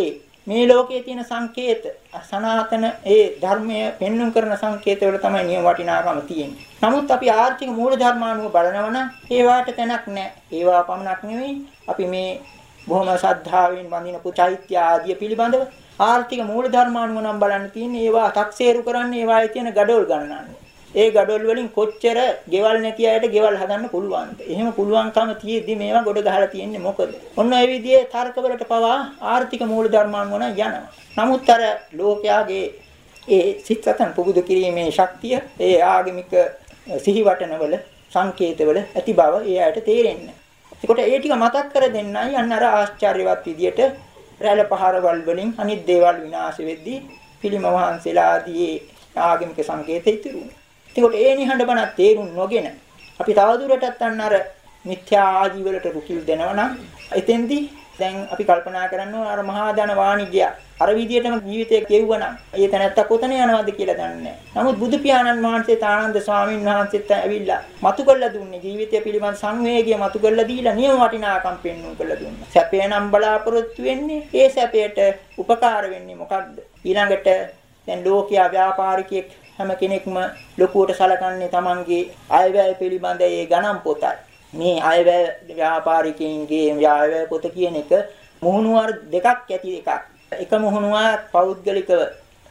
මේ ලෝකයේ තියෙන සංකේත සනාතන ඒ ධර්මය පෙන්눔 කරන සංකේත වල තමයි නියම වටිනාකම තියෙන්නේ. නමුත් අපි ආර්ථික මූල ධර්මානුව බලනවනම් ඒවාට තැනක් නැහැ. ඒවා පමණක් නෙවෙයි අපි මේ බොහොම ශ්‍රද්ධාවෙන් වඳින පුචෛත්‍ය ආදිය පිළිබඳව ආර්ථික මූල ධර්මානුව නම් බලන්න තියෙන්නේ ඒවා තක්සේරු කරන්නේ ඒවායේ තියෙන gadol ගණනන්නේ. ඒ gadol වලින් කොච්චර ගෙවල් නැති අයට ගෙවල් හදන්න පුළුවන්ද? එහෙම පුළුවන්කම තියෙද්දි මේවා ගොඩ ගහලා තියෙන්නේ මොකද? ඔන්න ඒ විදිහේ තර්කවලට පවා ආර්ථික මූලධර්මාංග වන යනවා. නමුත් අර ලෝකයාගේ ඒ සිත් සතන් පුබුදු කිරීමේ ශක්තිය ඒ ආගමික සිහිවටනවල සංකේතවල ඇති බව ඒ අයට තේරෙන්නේ. ඒකට ඒ ටික මතක් කර දෙන්නයි අන්න අර ආශ්චර්යවත් විදියට රැළ පහරවල් වලින් අනිත් දේවල් විනාශ වෙද්දී පිළිම වහන්සේලා ආදී ආගමික සංකේත ඉතුරුනේ. එතකොට ඒ නිහඬ බණක් තේරුම් නොගෙන අපි තවදුරටත් අන්න අර මිත්‍යා ආජීවලට රුකිල් දෙනවා නම් එතෙන්දී දැන් අපි කල්පනා කරන්න ඕන අර මහා ධන වාණිජ්‍ය අර විදියටම ජීවිතේ කෙවුවනම් ඒ තැනත්තා කොතන යනවද කියලා දන්නේ නමුත් බුදු පියාණන් වහන්සේ තානන්ද ස්වාමීන් වහන්සේත් ඇවිල්ලා මතු කරලා දුන්නේ ජීවිතය පිළිබඳ සංවේගය මතු කරලා දීලා නියම වටිනාකම් පෙන්වු කරලා දුන්නා. සැපේ නම් බලාපොරොත්තු වෙන්නේ ඒ සැපයට උපකාර වෙන්නේ මොකක්ද? ඊළඟට දැන් ලෝකයා ව්‍යාපාරිකයෙක් හැම කෙනෙක්ම ලොකුවට සලකන්නේ Tamanගේ අයවැය පිළිබඳ ඒ ගණන් පොතයි. මේ අයවැය ව්‍යාපාරිකයින්ගේ අයවැය පොත කියන එක මුහුණුවර දෙකක් ඇති එකක්. එක මුහුණුවක් පෞද්ගලිකව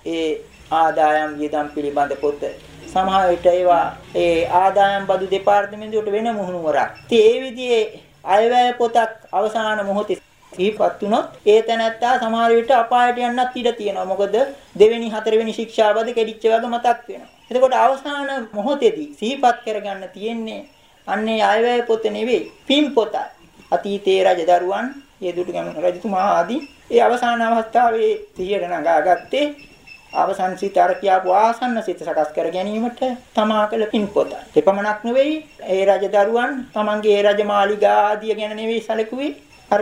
ඒ ආදායම් වියදම් පිළිබඳ පොත. සමහර විට ඒවා ඒ ආදායම් බදු දෙපාර්තමේන්තුවට වෙන මුහුණුවරක්. ඉතින් ඒ විදිහේ අයවැය පොතක් අවසාන මොහොතේ සිහිපත් වුණොත් ඒ තැනැත්තා සමහර විට අපායට යන්නත් ඉඩ තියෙනවා. මොකද දෙවෙනි හතරවෙනි ශික්ෂාපද කැඩිච්ච වගේ මතක් වෙනවා. එතකොට අවසාන මොහොතේදී සිහිපත් කරගන්න තියෙන්නේ අන්නේ ආයවැය පොත නෙවෙයි පින් පොතයි. අතීතයේ රජදරුවන්, ඒ දුටුගැමුණු රජතුමා ආදී ඒ අවසාන අවස්ථාවේ සිහියට නගාගත්තේ අවසන් සිත අර කියාපු ආසන්න සිත සකස් කර ගැනීමට තමා කළ පින් පොත. එපමණක් නෙවෙයි ඒ රජදරුවන් තමන්ගේ ඒ රජමාලිගා ආදිය ගැන නෙවෙයි සැලකුවේ අර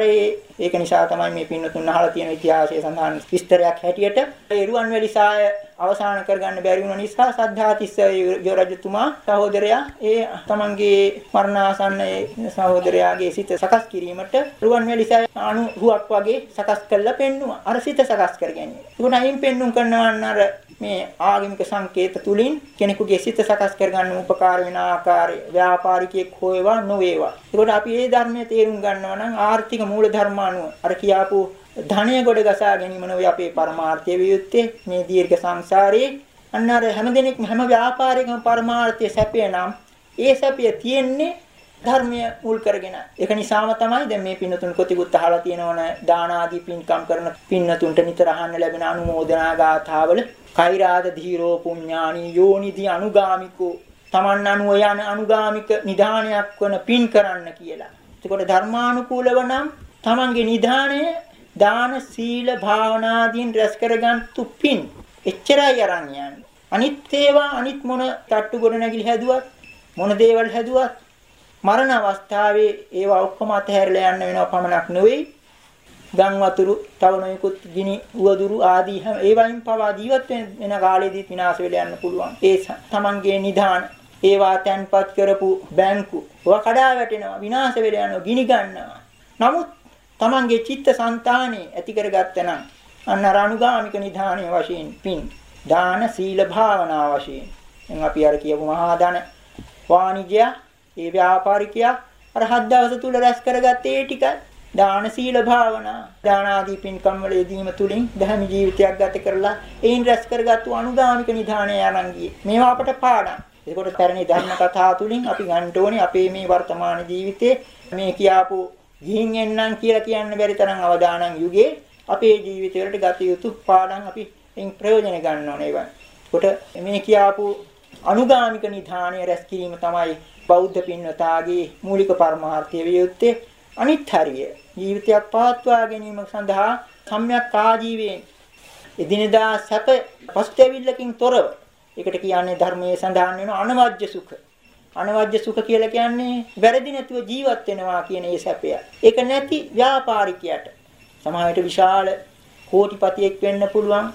ඒක නිසා තමයි මේ පින්නතුන් අහලා තියෙන ඉතිහාසයේ සඳහන් විස්තරයක් හැටියට ඒ රුවන්වැලි සාය අවසන් කරගන්න බැරි වුණ නිසා සද්ධාතිස්ස යෝරජතුමා සහෝදරයා ඒ තමන්ගේ මරණාසන්න ඒ සහෝදරයාගේ සිත සකස් කිරීමට රුවන්වැලි සාය අණුරුවක් වගේ සකස් කරලා පෙන්නුවා. අර සිත සකස් කර ගැනීම. ඒකට අයින් පෙන්නුම් කරනවා අර මේ ආගමික සංකේත තුලින් කෙනෙකුගේ සිත සකස් කරගන්න උපකාර වෙන ආකාරය ව්‍යාපාරිකයෙක් හොයවා නොවේවා. ඒකට අපි මේ ධර්මයේ තේරුම් ගන්නවා නම් ආර්ථික මූල ධර්මානුව අර කියාපු ධනය ගොඩ ගසා ගැනීම නෙවෙයි අපේ පරමාර්ථය වියුත්තේ මේ දීර්ඝ සංසාරයේ අන්න අර හැමදෙනෙක්ම හැම ව්‍යාපාරිකම පරමාර්ථය සැපේ නම් ඒ සැපය තියෙන්නේ ධර්මය මුල් කරගෙන. ඒක නිසාම තමයි දැන් මේ පින්නතුන් කොතිකුත් අහලා තියෙනවනේ දාන ආදී පින්කම් කරන පින්නතුන්ට නිතර අහන්න ලැබෙන අනුමෝදනා ගාථාවල කෛරාද ධීරෝ පුඤ්ඤානි යෝනිදි අනුගාමිකෝ තමන් අනුව යන අනුගාමික නිධානයක් වන පින් කරන්න කියලා. එතකොට ධර්මානුකූලව නම් තමන්ගේ නිධානය දාන සීල භාවනාදීන් රැස් කරගන්තු පින්. එච්චරයි අරන් යන්නේ. අනිත් ඒවා අනිත් මොන තට්ටු ගොඩ නැගිලි හැදුවත් මොන දේවල් හැදුවත් මරණ අවස්ථාවේ ඒවා ඔක්කොම අතහැරලා යන්න වෙනව පමණක් නෙවෙයි. ගම් වතුරු තව නොයෙකුත් ගිනි උවදුරු ආදී හැම ඒවයින් පවා ජීවත් වෙන කාලෙදිත් විනාශ වෙලා යන්න පුළුවන්. ඒ තමන්ගේ නිධාන ඒවා තැන්පත් කරපු බැංකු ඒවා කඩා වැටෙනවා විනාශ වෙලා යනවා ගිනි ගන්නවා. නමුත් තමන්ගේ චිත්ත સંතානෙ ඇති කරගත්තනම් අන්න අනුගාමික නිධානයේ වශයෙන් පින් දාන සීල භාවනා වශයෙන්. එන් අපි අර කියපු මහා දාන වාණිජ්‍ය ඒ ව්‍යාපාරිකයා අර හත් දවස තුල රැස් කරගත්තේ ඒ ටික. දාන සීල භාවනා දාන ආදී පින්කම් වල යෙදීම තුලින් ධර්ම ජීවිතයක් ගත කරලා ඒන් රැස් කරගත්තු අනුගාමික නිධානය යනන් ගියේ. මේවා අපට පාඩම්. එතකොට පැරණි ධර්ම කතා තුලින් අපි ගන්න ඕනේ අපේ මේ වර්තමාන ජීවිතේ මේ කියාපු ගිහින් එන්නම් කියලා කියන්න බැරි තරම් අවදානම් යුගයේ අපේ ජීවිතවලට ගත යුතු පාඩම් අපි එයින් ප්‍රයෝජන ගන්න ඕනේ ඒවා. කොට මේ කියාපු අනුගාමික නිධානය රැස් කිරීම තමයි බෞද්ධ පින්වතාගේ මූලික පරමාර්ථය විය යුත්තේ. අනිත් හරිය ජීවිතයක් පවත්වා ගැනීම සඳහා සම්‍යක් ආජීවයෙන් එදිනෙදා සැප පස්තෙවිල්ලකින් තොරව ඒකට කියන්නේ ධර්මයේ සඳහන් වෙන අනවජ්‍ය සුඛ. අනවජ්‍ය සුඛ කියලා කියන්නේ වැරදි නැතුව ජීවත් වෙනවා කියන ඒ සැපය. ඒක නැති ව්‍යාපාරිකයට සමාජයට විශාල කෝටිපතියෙක් වෙන්න පුළුවන්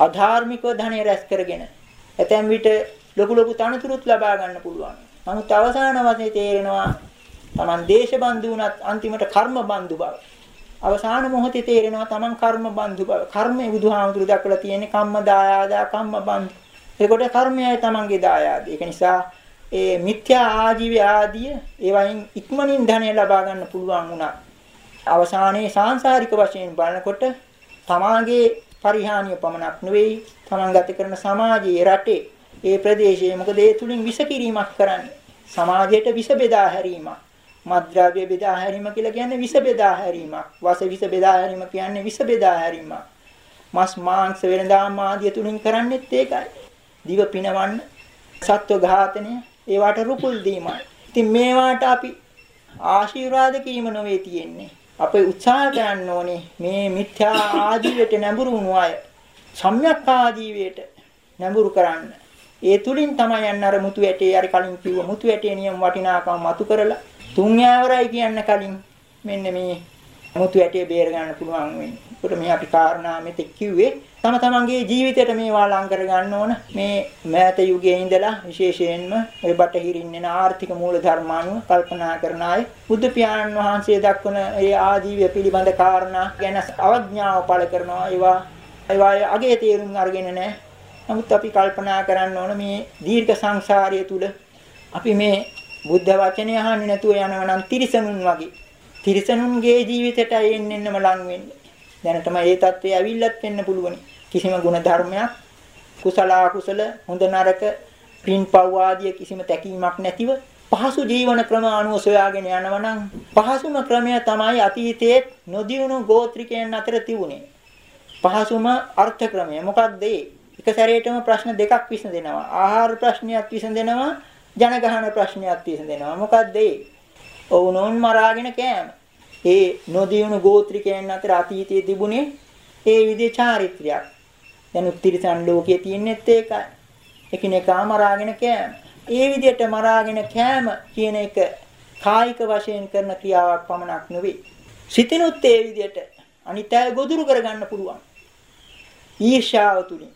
අධාර්මිකව ධනෙ රැස් කරගෙන ඇතැම් විට ලොකු ලොකු තනතුරුත් ලබා ගන්න පුළුවන්. නමුත් අවසාන වශයෙන් තේරෙනවා Taman දේශබන්දු වුණත් අන්තිමට කර්ම බන්දු බව. අවසාන මොහොතේ තේරෙනවා Taman කර්ම බන්දු බව. කර්මයේ බුදුහාමුදුරු දක්වලා තියෙන්නේ කම්ම දායාදා කම්ම බන්දු. එතකොට කර්මයයි Tamanගේ දායාද. ඒක නිසා ඒ මිත්‍යා ආජීව ආදිය ඒවයින් ඉක්මනින් ධනය ලබා ගන්න පුළුවන් වුණා. අවසානයේ සාංශාරික වශයෙන් බලනකොට තමාගේ පරිහානිය පමණක් නෙවෙයි තමන් ගත කරන සමාජයේ රටේ ඒ ප්‍රදේශයේ මොකද ඒ තුලින් විස කිරීමක් කරන්නේ? සමාජයට විස බෙදා හැරීමක්. මද්ද්‍රව්‍ය බෙදා හැරීම කියලා කියන්නේ විස බෙදා හැරීමක්. වස විස බෙදා හැරීම කියන්නේ විස බෙදා හැරීමක්. මස් මාංශ වෙනදාම ආදිය තුලින් කරන්නේත් ඒකයි. දිව පිනවන්න සත්ව ඝාතනය ඒවට රුකුල් දීමයි. ඉතින් මේවාට අපි ආශිර්වාද කීම නොවේ තියෙන්නේ. අපි උත්සාහ කරන්න ඕනේ මේ මිත්‍යා ආජීවයට නැඹුරු වුණු අය සම්‍යක් ආජීවයට නැඹුරු කරන්න. ඒ තුලින් තමයි යන්න අර මුතු ඇටේ අර කලින් කිව්ව මුතු ඇටේ නියම වටිනාකම මතු කරලා තුන් යාවරයි කියන්න කලින් මෙන්න මේ මුතු ඇටේ බේර ගන්න පුළුවන් වෙන්නේ. ඒකට මේ අපි කාරණා මෙතෙක් කිව්වේ තම තමන්ගේ ජීවිතයට මේවා ලං කර ගන්න ඕන. මේ මෑත යුගයේ ඉඳලා විශේෂයෙන්ම ඔය බටහිරින් එන ආර්ථික මූල ධර්මානුව කල්පනා කරන අය බුදු පියාණන් වහන්සේ දක්වන ඒ ආජීවය පිළිබඳ කාරණා ගැන අවඥාව පළ කරනවා. ඒවා ඒවා අගේ තේරුම් අරගෙන නැහැ. නමුත් අපි කල්පනා කරන්න ඕන මේ දීර්ඝ සංසාරය තුල අපි මේ බුද්ධ වචනය අහන්නේ නැතුව යනවා නම් තිරිසනුන් වගේ තිරිසනුන්ගේ ජීවිතයට එන්න එන්නම ලං වෙන්නේ. දැනටම ඒ தත්ත්වය ඇවිල්ලත් වෙන්න පුළුවනි. කිසිම ගුණ ධර්මයක් කුසල අකුසල හොඳ නරක පින්පව් ආදී කිසිම තැකීමක් නැතිව පහසු ජීවන ක්‍රම අනුව සොයාගෙන යනවා නම් පහසුම ක්‍රමය තමයි අතීතයේ නොදියුණු ගෝත්‍රිකයන් අතර තිබුණේ. පහසුම අර්ථ ක්‍රමය මොකක්ද ඒ? එක සැරේටම ප්‍රශ්න දෙකක් විසඳෙනවා. ආහාර ප්‍රශ්නයක් විසඳෙනවා, ජනගහන ප්‍රශ්නයක් විසඳෙනවා. මොකක්ද ඒ? ඔවුනොන් මරාගෙන කෑම. ඒ නොදියුණු ගෝත්‍රිකයන් අතර අතීතයේ තිබුණේ ඒ විදිහේ චාරිත්‍රයක්. දැන් උත්තිරිසන් ලෝකයේ තියෙනෙත් ඒකයි. එකිනෙකා මරාගෙන කෑම. ඒ විදිහට මරාගෙන කෑම කියන එක කායික වශයෙන් කරන ක්‍රියාවක් පමණක් නෙවෙයි. සිතිනුත් ඒ විදිහට අනිත්‍ය ගොදුරු කරගන්න පුළුවන්. ඊර්ෂාව තුලින්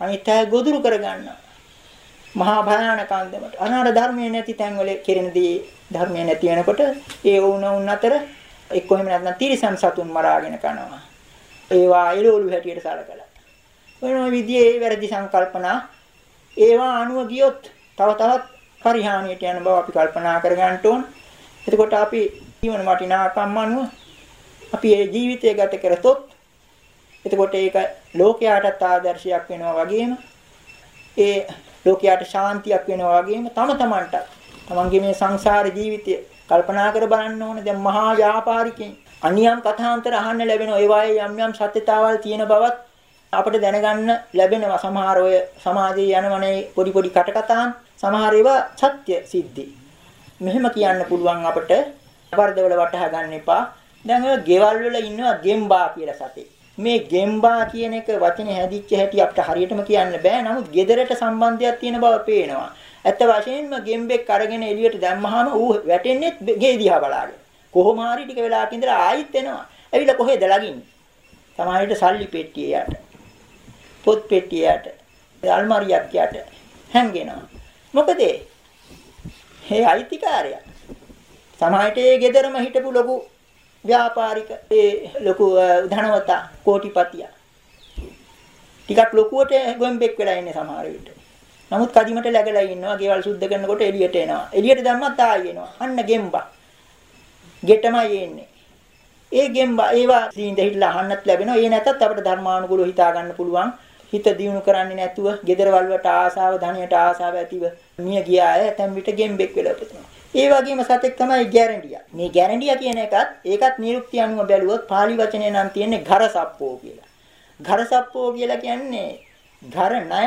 අනිත්‍ය ගොදුරු කරගන්නවා. මහා භයානක අන්දමට අනාර ධර්මයේ නැති තැන්වල කෙරෙන දේ ධර්මයේ නැති වෙනකොට ඒ වුණ උන් අතර එක්ක එහෙම නැත්නම් තිරිසන් සතුන් මරාගෙන කනවා ඒවා එළවලු හැටියට සලකලා වෙන විදිහේ වැරදි සංකල්පනා. ඒවා අනුව ගියොත් තව තවත් පරිහානියට යන බව අපි කල්පනා කර ගන්න ඕන. එතකොට අපි ජීවන වටිනාකම් අනුව අපි ඒ ජීවිතය ගත කරතොත් එතකොට ඒක ලෝකයාටත් ආදර්ශයක් වෙනවා වගේම ඒ ලෝකයාට ශාන්තියක් වෙනවා වගේම තම තමන්ට තමන්ගේ මේ සංසාර ජීවිතය කල්පනා කර බලන්න ඕනේ. දැන් මහා ව්‍යාපාරිකෙන් අනියම් කථාන්තර අහන්න ලැබෙනවා. ඒ වායේ යම් යම් සත්‍යතාවල් තියෙන බවත් අපිට දැනගන්න ලැබෙනවා සමහර ඔය සමාජයේ යනවනේ පොඩි පොඩි කටකතාන් සමහර ඒවා සත්‍ය සිද්ධි මෙහෙම කියන්න පුළුවන් අපිට වර්ධවල වටහා ගන්න එපා දැන් ඔය ගෙවල් වල ඉන්නවා ගෙම්බා කියලා සතේ මේ ගෙම්බා කියන එක වචනේ හැදිච්ච හැටි අපිට හරියටම කියන්න බෑ. නමුත් ගෙදරට සම්බන්ධයක් තියෙන බව පේනවා. ඇත්ත වශයෙන්ම ගෙම්බෙක් අරගෙන එළියට දැම්මහම ඌ වැටෙන්නේ ගේ දිහා බලාගෙන. කොහොම හරි ටික වෙලාවක් ඉඳලා ආයිත් එනවා. ඇවිල්ලා කොහෙද ලගින්නේ? සමහරවිට සල්ලි පෙට්ටිය යට. පොත් පෙට්ටිය යට. අල්මාරියක් යට හැංගෙනවා. මොකද ඒ අයිතිකාරයා සමහරට ඒ ගෙදරම හිටපු ලොකු ව්‍යාපාරික ඒ ලොකු ධනවතා කෝටිපතියා ටිකක් ලොකුවට ගොම්බෙක් වෙලා ඉන්නේ සමහර විට. නමුත් කදිමට läගලා ඉන්නවා ගෙවල් සුද්ධ කරනකොට එළියට එනවා. එළියට දැම්මත් ආයෙ එනවා. අන්න ගෙම්බා. ගෙටමයි එන්නේ. ඒ ගෙම්බා ඒවා සීඳ හිටලා අහන්නත් ලැබෙනවා. ඒ නැතත් අපිට ධර්මානුකූලව හිතා ගන්න පුළුවන්. හිත දියුණු කරන්නේ නැතුව ගෙදරවල් වලට ආසාව ධනියට ආසාව ඇතිව මිය ගියා අය ඇතැම් විට ගෙම්බෙක් වෙලා උපදිනවා. ඒ වගේම සතෙක් තමයි ගැරන්ඩියා. මේ ගැරන්ඩියා කියන එකත් ඒකත් නිරුක්ති අනුව බැලුවොත් pāli වචනේ නම් තියෙන්නේ ඝරසප්පෝ කියලා. ඝරසප්පෝ කියලා කියන්නේ ඝර ණය.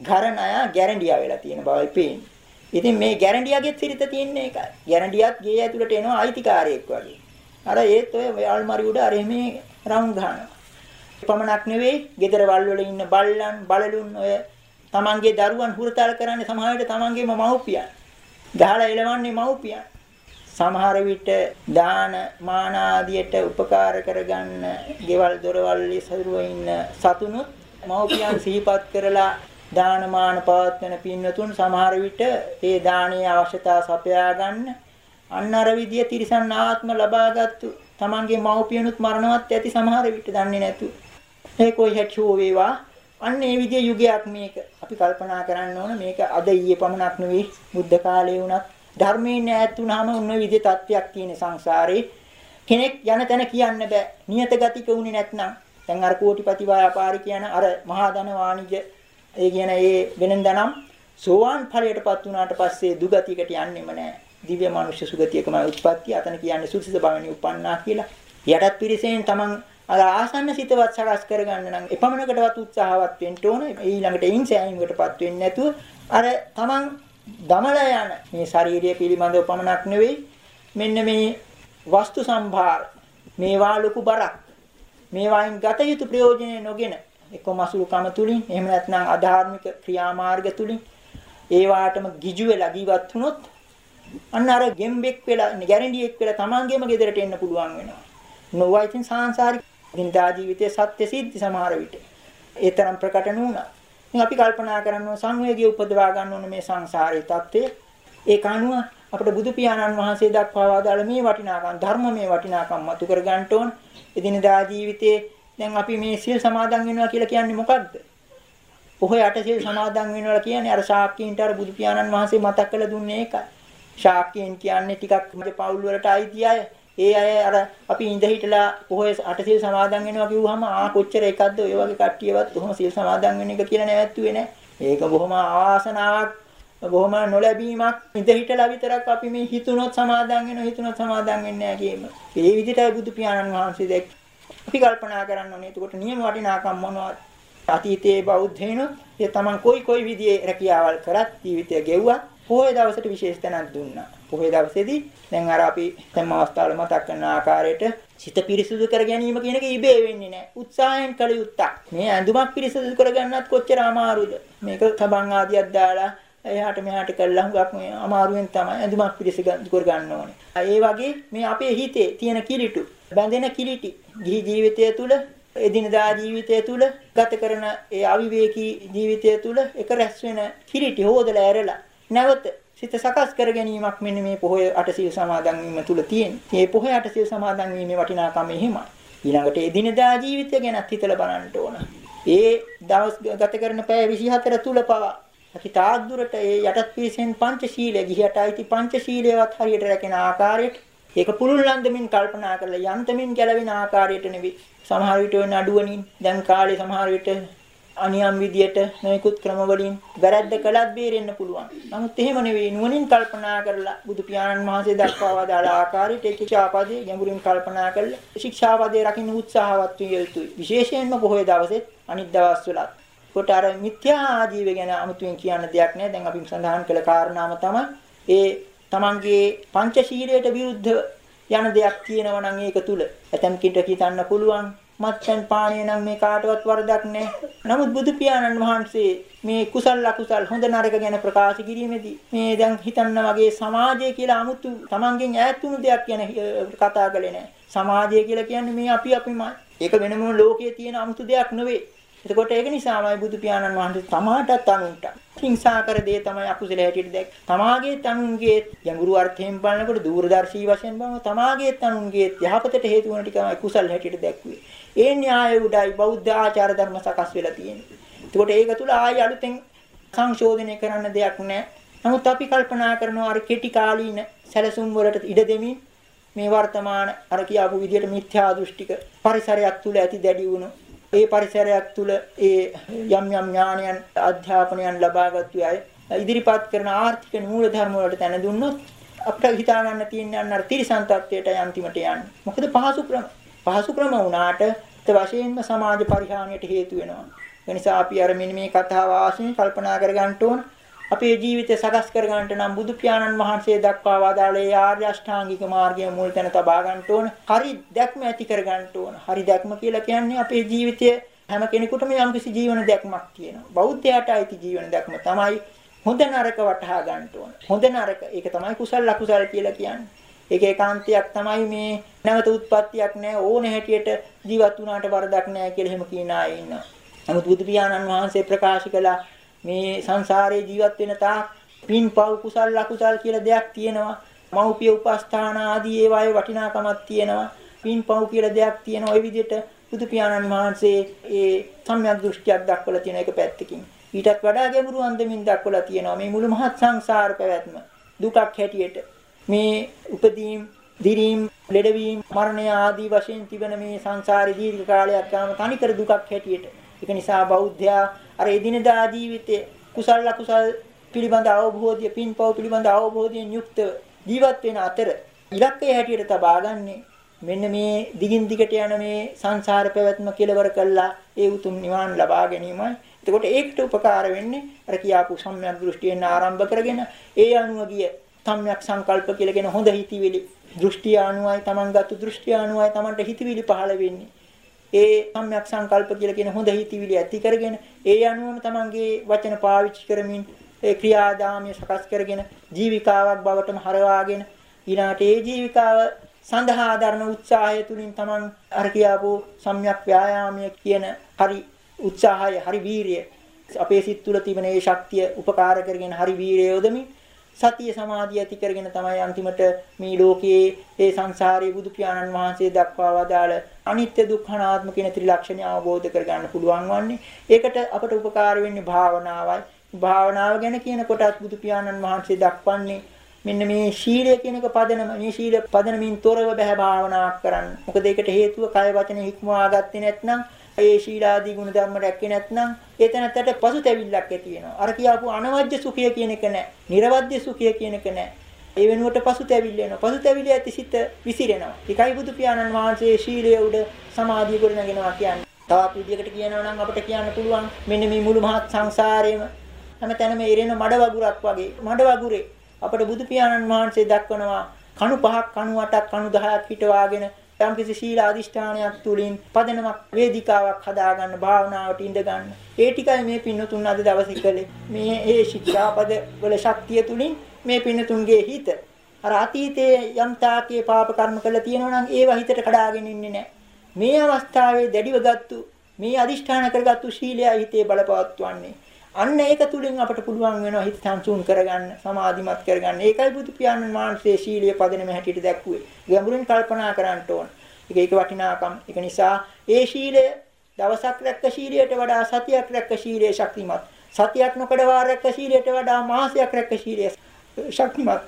ඝර ණය ගැරන්ඩියා වෙලා තියෙන බවයි පේන්නේ. ඉතින් මේ ගැරන්ඩියාගේ සිරිත තියෙන්නේ ඒකයි. ගැරන්ඩියාත් ගේ ඇතුළට එනවා අයිතිකාරයෙක් වගේ. අර ඒත් ඔය ආල්මාරි උඩ අර එමේ රවුම් ගන්නවා. පමණක් නෙවෙයි, ගෙදරවල් වල ඉන්න බල්ලන්, බලලුන් ඔය තමන්ගේ දරුවන් හුරතල් කරන්නේ සමහරවිට තමන්ගේම මව්පියන්. ගහලා එලවන්නේ මව්පියන්. සමහර විට දාන මාන ආදියට උපකාර කරගන්න ගෙවල් දොරවල් ඉස්සරුව ඉන්න සතුනුත් මව්පියන් සිහිපත් කරලා දාන මාන පවත්වන පින්වතුන් සමහර විට ඒ දානීය අවශ්‍යතා සපයා ගන්න අන්න අර විදිය තිරිසන් ආත්ම ලබාගත්තු Tamanගේ මව්පියනුත් මරණවත් ඇති සමහර විට දන්නේ නැතු. ඒ කොයි හැටෝ වේවා අන්න ඒ විදිය යුගයක් මේක. අපි කල්පනා කරන්න ඕන මේක අද ඊයේ පමණක් නෙවෙයි බුද්ධ කාලයේ වුණත් ධර්මයෙන් ඈත් වුණාම උන්න විදිය තත්වයක් තියෙන සංසාරේ. කෙනෙක් යන තැන කියන්න බෑ. නියත ගතික වුණේ නැත්නම් දැන් අර කෝටිපති ව්‍යාපාරි කියන අර මහා ධන වාණිජ්‍ය ඒ කියන ඒ වෙනඳනම් සෝවාන් ඵලයටපත් වුණාට පස්සේ දුගතියකට යන්නෙම නෑ. දිව්‍ය මනුෂ්‍ය සුගතියකමයි උත්පත්ති. අතන කියන්නේ සුසිත භවණි උපන්නා කියලා. යටත් පිරිසෙන් තමන් අර ආසන්න සිතවත් සකස් කරගන්න නම් එපමණකටවත් උත්සාහවත් වෙන්න ඕන. ඊළඟට එයින් සෑහීමකටපත් වෙන්නේ නැතුව අර තමන් දමල යන මේ ශාරීරිය පිළිබඳව පමණක් නෙවෙයි මෙන්න මේ වස්තු සම්භාර මේවා ලොකු බරක් මේවායින් ගත යුතු ප්‍රයෝජනෙ නොගෙන එක්ක මසුරුකම තුලින් එහෙම නැත්නම් අධාර්මික ක්‍රියාමාර්ග තුලින් ඒ වාටම ගිජු වෙලා ජීවත් වුණොත් අන්න අර ගෙම්බෙක් වෙලා ගැරන්ඩියෙක් වෙලා තමන්ගේම ගෙදරට එන්න පුළුවන් වෙනවා. නොවයි ඉතින් සාංශාරික දිනදා ජීවිතයේ සත්‍ය සිද්ධි සමහර විට ඒ තරම් ප්‍රකට නුණා. ඉතින් අපි කල්පනා කරනවා සංවේගය උපදවා ගන්න ඕන මේ සංසාරයේ தත්ත්වය. ඒ කණුව අපිට බුදු පියාණන් වහන්සේ දක්වා වදාළ මේ වටිනාකම් ධර්ම මේ වටිනාකම් මතු කර ගන්න ඕන. එදිනදා ජීවිතයේ දැන් අපි මේ සිල් සමාදන් වෙනවා කියලා කියන්නේ මොකද්ද? පොහොය අට සිල් සමාදන් වෙනවා කියන්නේ අර ශාක්‍යයින්ට අර බුදු පියාණන් වහන්සේ මතක් කරලා දුන්නේ ඒකයි. ශාක්‍යයන් කියන්නේ ටිකක් පවුල් වලට අයිති අය. ඒ අය අර අපි ඉඳ හිටලා පොහොය අටසිල් සමාදන් වෙනවා කිව්වහම ආ කොච්චර එකක්ද ඔය වගේ කට්ටියවත් කොහොම සිල් සමාදන් වෙන එක කියලා නැවැත්තුවේ නෑ. ඒක බොහොම ආසනාවක් බොහොම නොලැබීමක් ඉඳ හිටලා විතරක් අපි මේ හිතුනොත් සමාදන් වෙනවා හිතුනොත් සමාදන් වෙන්නේ නැහැ කියීම. ඒ විදිහටයි බුදු පියාණන් වහන්සේ දැක්. අපි කල්පනා කරන්න ඕනේ. එතකොට නියම වටිනාකම් මොනවද? අතීතයේ බෞද්ධයිනොත් ඒ තමන් කොයි කොයි විදිහේ රැකියාවල් කරත් ජීවිතය ගෙව්වා. පොහොය දවසට විශේෂ තැනක් දුන්නා. පොහේ දවසේදී දැන් අර අපි තම අවස්ථාවල මතක් කරන ආකාරයට සිත පිරිසුදු කර ගැනීම කියන එක ඉබේ වෙන්නේ නැහැ. උත්සාහයෙන් කළ යුත්තක්. මේ ඇඳුමක් පිරිසුදු කරගන්නත් කොච්චර අමාරුද? මේක තබන් ආදියක් දාලා එහාට මෙහාට කළා හුඟක් මේ අමාරුවෙන් තමයි ඇඳුමක් පිරිසුදු කරගන්න ඕනේ. ඒ වගේ මේ අපේ හිතේ තියෙන කිලිටු බැඳෙන කිලිටි ගිහි ජීවිතය තුළ එදිනදා ජීවිතය තුළ ගත කරන ඒ අවිවේකී ජීවිතය තුළ එක රැස් වෙන කිලිටි හොදලා ඇරලා නැවත සිත සකස් කර ගැනීමක් මෙන්න මේ පොහොය අටසිල් සමාදන් වීම තුල තියෙන. මේ පොහොය අටසිල් සමාදන් වීමේ වටිනාකම එහෙමයි. ඊළඟට එදිනදා ජීවිතය ගැනත් හිතලා බලන්න ඕන. ඒ දවස් ගත කරන පැය 24 තුල පවා අපි තාක් දුරට ඒ යටත් පිරිසෙන් පංචශීලය ගිහියට අයිති පංචශීලයවත් හරියට රැකෙන ආකාරයට ඒක පුළුල් ලන්දමින් කල්පනා කරලා යන්තමින් ගැලවෙන ආකාරයට නෙවෙයි. සමහර විට වෙන අඩුවනින් දැන් කාලේ සමහර විට අනියම් විදියට නොයෙකුත් ක්‍රම වලින් වැරද්ද කළත් බේරෙන්න පුළුවන්. නමුත් එහෙම නෙවෙයි නුවණින් කල්පනා කරලා බුදු පියාණන් වහන්සේ දක්වා වදාළ ආකාරයට ඒ ශික්ෂාපදයේ ගැඹුරින් කල්පනා කරලා ශික්ෂාපදයේ රකින්න උත්සාහවත් විය යුතුයි. විශේෂයෙන්ම පොහොය දවසෙත් අනිත් දවස්වලත්. කොට අර මිත්‍යා ආජීව ගැන අමුතුවෙන් කියන්න දෙයක් නැහැ. දැන් අපි සඳහන් කළ කාරණාව තමයි ඒ තමන්ගේ පංචශීලයට විරුද්ධ යන දෙයක් කියනවා නම් ඒක තුල ඇතම් කිට හිතන්න පුළුවන් මත්ස්‍යන් පානය නම් මේ කාටවත් වරදක් නැහැ. නමුත් බුදු පියාණන් වහන්සේ මේ කුසල් අකුසල් හොඳ නරක ගැන ප්‍රකාශ කිරීමේදී මේ දැන් හිතන්න වගේ සමාජය කියලා 아무තු Tamanගෙන් ඈත් වුණු දෙයක් ගැන කතා කළේ නැහැ. සමාජය කියලා කියන්නේ මේ අපි අපිමයි. ඒක වෙනම ලෝකයේ තියෙන 아무තු දෙයක් නෙවෙයි. එතකොට ඒක නිසාමයි බුදු පියාණන් වහන්සේ තමාටත් අනුන්ට හිංසා කර දේ තමයි අකුසල හැටියට දැක්. තමාගේ තනුන්ගේ යඟුරු අර්ථයෙන් බලනකොට දූරදර්ශී වශයෙන් බලනවා තමාගේ තනුන්ගේ යහපතට හේතු වන ටිකමයි කුසල් හැටියට දැක්වේ. ඒ න්‍යාය උඩයි බෞද්ධ ආචාර ධර්ම සකස් වෙලා තියෙන්නේ. එතකොට ඒක තුල ආයෙ අලුතෙන් සංශෝධනය කරන්න දෙයක් නැහැ. නමුත් අපි කල්පනා කරනවා අර කෙටි කාලීන සැලසුම් වලට ඉඩ දෙමින් මේ වර්තමාන අර කියාපු විදිහට මිත්‍යා දෘෂ්ටික පරිසරයක් තුල ඇති දැඩි වුණු ඒ පරිසරයක් තුල ඒ යම් යම් ඥානයන් අධ්‍යාපනයන් ලබාගත්තු අය ඉදිරිපත් කරන ආර්ථික මූල ධර්ම වලට තැන දුන්නොත් අපිට හිතා ගන්න තියෙන අර තිරිසන් තත්වයට අන්තිමට යන්නේ. මොකද පහසු ක්‍රම. පහසු ක්‍රම වුණාට වශයෙන්ම සමාජ පරිහානියට හේතු වෙනවා. ඒ නිසා අපි අර මෙන්න මේ කතාව ආශ්‍රයෙන් කල්පනා කරගන්න ඕන. අපේ ජීවිතය සකස් කරගන්නට නම් බුදු පියාණන් වහන්සේ දක්වා වදාළේ ආර්ය අෂ්ටාංගික මාර්ගය මුල් තැන තබා ගන්න ඕන. හරි දැක්ම ඇති කර ගන්න ඕන. හරි දැක්ම කියලා කියන්නේ අපේ ජීවිතය හැම කෙනෙකුටම යම්කිසි ජීවන දැක්මක් තියෙනවා. බෞද්ධයාට අයිති ජීවන දැක්ම තමයි හොඳ නරක වටහා ගන්න ඕන. හොඳ නරක ඒක තමයි කුසල අකුසල කියලා කියන්නේ. ඒක ඒකාන්තයක් තමයි මේ නැවත උත්පත්තියක් නැහැ ඕන හැටියට ජීවත් වුණාට වරදක් නැහැ කියලා එහෙම කියන අය ඉන්නවා. නමුත් බුදු පියාණන් වහන්සේ ප්‍රකාශ කළා මේ සංසාරේ ජීවත් වෙන තාක් පින් පව් කුසල් අකුසල් කියලා දෙයක් තියෙනවා. මෞපිය උපස්ථාන ආදී ඒවායේ වටිනාකමක් තියෙනවා. පින් පව් කියලා දෙයක් තියෙනවා. ওই විදිහට බුදු පියාණන් වහන්සේ ඒ සම්‍යක් දෘෂ්ටියක් දක්වලා තියෙන එක පැත්තකින්. ඊටත් වඩා ගැඹුරු අන්දමින් දක්වලා තියෙනවා මේ මුළු මහත් සංසාර පැවැත්ම දුකක් හැටියට මේ උපදීම් දිරීම් ලෙඩවීම මරණය ආදී වශයෙන් තිබෙන මේ සංසාරේ දීර්ඝ කාලයක් යාම තනිකර දුකක් හැටියට ඒක නිසා බෞද්ධයා අර එදිනදා ජීවිතයේ කුසල අකුසල් පිළිබඳ අවබෝධය පින්පව් පිළිබඳ අවබෝධයෙන් යුක්ත ජීවත් වෙන අතර ඉලක්කය හැටියට තබාගන්නේ මෙන්න මේ දිගින් දිගට යන මේ සංසාර පැවැත්ම කෙලවර කළා ඒ උතුම් නිවන් ලබා ගැනීමයි. එතකොට ඒකට උපකාර වෙන්නේ අර කියාපු සම්‍යක් දෘෂ්ටියෙන් ආරම්භ කරගෙන ඒ අනුව ගිය සම්‍යක් සංකල්ප කියලා කියන හොඳ හිතිවිලි දෘෂ්ටි ආනුවයි Taman ගත්තු දෘෂ්ටි ආනුවයි Tamanට හිතවිලි පහළ වෙන්නේ. ඒ සම්‍යක් සංකල්ප කියලා කියන හොඳ හිතවිලි ඇති කරගෙන ඒ අනුවම Tamanගේ වචන පාවිච්චි කරමින් ඒ ක්‍රියාදාමය සකස් කරගෙන ජීවිකාවක් බවටම හරවාගෙන ඊළාට ඒ ජීවිකාව සඳහා දරන උත්සාහය තුලින් Taman අර කියාපු සම්‍යක් ව්‍යායාමය කියන හරි උත්සාහය හරි වීරිය අපේ සිත් තුළ තිබෙන ඒ ශක්තිය උපකාර කරගෙන හරි වීරිය යොදමින් සතිය සමාධිය ඇති කරගෙන තමයි අන්තිමට මේ ලෝකයේ ඒ සංසාරයේ බුදු පියාණන් වහන්සේ දක්වා වදාළ අනිත්‍ය දුක්ඛ අනාත්ම කියන ත්‍රිලක්ෂණය අවබෝධ කරගන්න පුළුවන් වන්නේ. ඒකට අපට උපකාර වෙන්නේ භාවනාවයි. භාවනාව ගැන කියනකොටත් බුදු පියාණන් වහන්සේ දක්වන්නේ මෙන්න මේ ශීලය කියන එක පදනම මේ ශීල පදනමින් තොරව බහැ භාවනාවක් කරන්න. මොකද ඒකට හේතුව කය වචන හික්මවා ගත්තේ නැත්නම් ඒ ශීලාදී ගුණ ධර්ම රැක්කේ නැත්නම් ඒ තැනත්තට පසුතැවිල්ලක් ඇති වෙනවා. අර කියාපු අනවජ්‍ය සුඛය කියන එක නැහැ. නිර්වද්‍ය සුඛය කියන එක නැහැ. ඒ වෙනුවට පසුතැවිල්ල වෙනවා. පසුතැවිලි ඇති සිත විසිරෙනවා. ඒකයි බුදු පියාණන් වහන්සේ ශීලය උඩ සමාධිය ගොඩනගෙනවා කියන්නේ. තවත් විදිහකට කියනවා නම් අපිට කියන්න පුළුවන් මෙන්න මේ මුළු මහත් සංසාරේම හැමතැනම ඉරෙන මඩ වගුරක් වගේ මඩ වගුරේ අපිට බුදු පියාණන් වහන්සේ දක්වනවා කණු පහක් කණු අටක් කණු 10ක් හිටවාගෙන යම්කිසි ශීල අදිෂ්ඨානයක් තුලින් පදනමක් වේදිකාවක් හදාගන්න භාවනාවට ඉඳ ගන්න. ඒ ටිකයි මේ පින්නතුන් අද දවසේ කළේ. මේ ඒ ශික්ෂාපද වල ශක්තිය තුලින් මේ පින්නතුන්ගේ හිත අර අතීතයේ යම් තාකේ පාප කර්ම කළා තියෙනවා නම් ඒව හිතට කඩාගෙන ඉන්නේ නැහැ. මේ අවස්ථාවේ දැඩිව ගත්තු මේ අදිෂ්ඨාන කරගත්තු ශීලය හිතේ බලපවත්වන්නේ. අන්න ඒක තුලින් අපට පුළුවන් වෙනවා හිත සංසුන් කරගන්න, සමාධිමත් කරගන්න. ඒකයි බුදු පියාණන් වහන්සේ ශීලයේ පදනම හැටියට දැක්ුවේ. ගැඹුරින් කල්පනා කරන්න ඕන. ඒක ඒක වටිනාකම්. ඒක නිසා ඒ ශීලය දවසක් රැක්ක ශීලයට වඩා සතියක් රැක්ක ශීලයේ ශක්තිමත්. සතියක් නොකඩවා රැක්ක ශීලයට වඩා මාසයක් රැක්ක ශීලයේ ශක්තිමත්.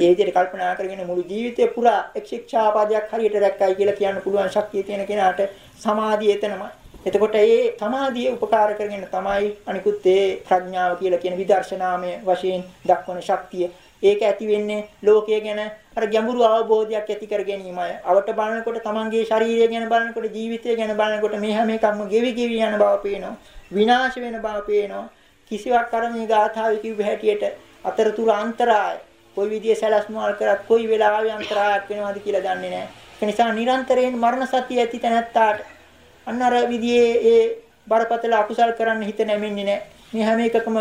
ඒ විදිහට කල්පනා කරගෙන මුළු ජීවිතේ පුරා එක් ශික්ෂාපදයක් හරියට රැක්කයි කියලා කියන්න පුළුවන් ශක්තිය තියෙන කෙනාට සමාධිය එතනමයි. එතකොට ඒ සමාධිය උපකාර කරගෙන තමයි අනිකුත් ඒ ප්‍රඥාව කියලා කියන විදර්ශනාමය වශයෙන් දක්වන ශක්තිය. ඒක ඇති වෙන්නේ ලෝකය ගැන අර ගැඹුරු අවබෝධයක් ඇති කර ගැනීමයි. අවට බලනකොට තමන්ගේ ශරීරය ගැන බලනකොට ජීවිතය ගැන බලනකොට මේ හැම එකක්ම ගෙවි ගෙවි යන බව පේනවා. විනාශ වෙන බව පේනවා. කිසිවක් අර මේ ගාථාවේ කිව්ව හැටියට අතරතුර අන්තරාය කොයි විදිහේ සැලැස්මවල් කරත් කොයි වෙලාවෙ අන්තරායක් වෙනවද කියලා දන්නේ නැහැ. ඒ නිසා නිරන්තරයෙන් මරණ සතිය ඇති තැනැත්තාට අන්න අර විදිහේ ඒ බරපතල අකුසල් කරන්න හිත නැමෙන්නේ නැහැ. මේ හැම එකකම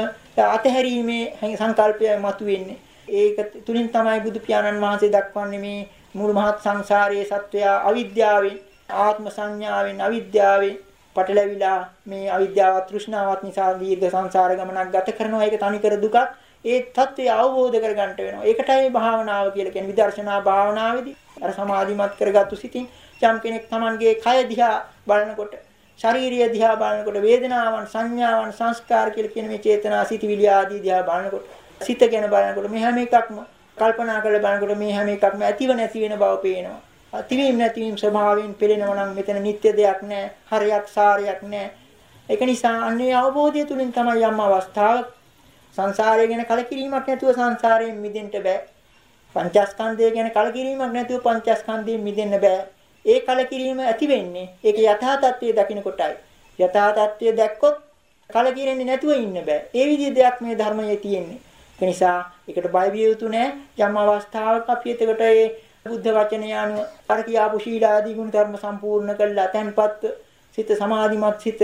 අතහැරීමේ සංකල්පය මතුවෙන්නේ. ඒක තුලින් තමයි බුදු පියාණන් වහන්සේ දක්වන්නේ මේ මුළු මහත් සංසාරයේ සත්වයා අවිද්‍යාවෙන් ආත්ම සංඥාවෙන් අවිද්‍යාවෙන් පටලැවිලා මේ අවිද්‍යාව තෘෂ්ණාවත් නිසා දීර්ඝ සංසාර ගමනක් ගත කරනවා ඒක තනිකර දුකක් ඒ தත්ත්වය අවබෝධ කරගන්න වෙනවා ඒකටයි භාවනාව කියලා කියන්නේ විදර්ශනා භාවනාවේදී අර සමාධිමත් කරගත්තු සිතින් යම් කෙනෙක් Tamanගේ කය දිහා බලනකොට ශාරීරිය දිහා බලනකොට වේදනාවන් සංඥාවන් සංස්කාර කියලා කියන මේ චේතනා සිතිවිලි ආදී දිහා බලනකොට සිත ගැන බලනකොට මේ හැම එකක්ම කල්පනා කරලා බලනකොට මේ හැම එකක්ම ඇතිව නැති වෙන බව පේනවා. ඇතිවීම නැතිවීම ස්වභාවයෙන් පෙළෙනවා නම් මෙතන නිත්‍ය දෙයක් නැහැ, හරයක් සාරයක් නැහැ. ඒක නිසා අන්නේ අවබෝධය තුලින් තමයි යම් අවස්ථාවක් සංසාරය ගැන කලකිරීමක් නැතුව සංසාරයෙන් මිදෙන්න බෑ. පංචස්කන්ධය ගැන කලකිරීමක් නැතුව පංචස්කන්ධයෙන් මිදෙන්න බෑ. ඒ කලකිරීම ඇති වෙන්නේ ඒක යථා තත්ත්වයේ දකින්න කොටයි. යථා තත්ත්වය දැක්කොත් කලකිරෙන්නේ නැතුව ඉන්න බෑ. ඒ විදිහේ දෙයක් මේ ධර්මයේ තියෙන්නේ. ඒ නිසා ඒකට බය විය යුතු නෑ. යම් අවස්ථාවක අපි එතකොට ඒ බුද්ධ වචනය අනුව අර කියාපු ශීලාදී ගුණ ධර්ම සම්පූර්ණ කළා. තැන්පත් සිත සමාධිමත් සිත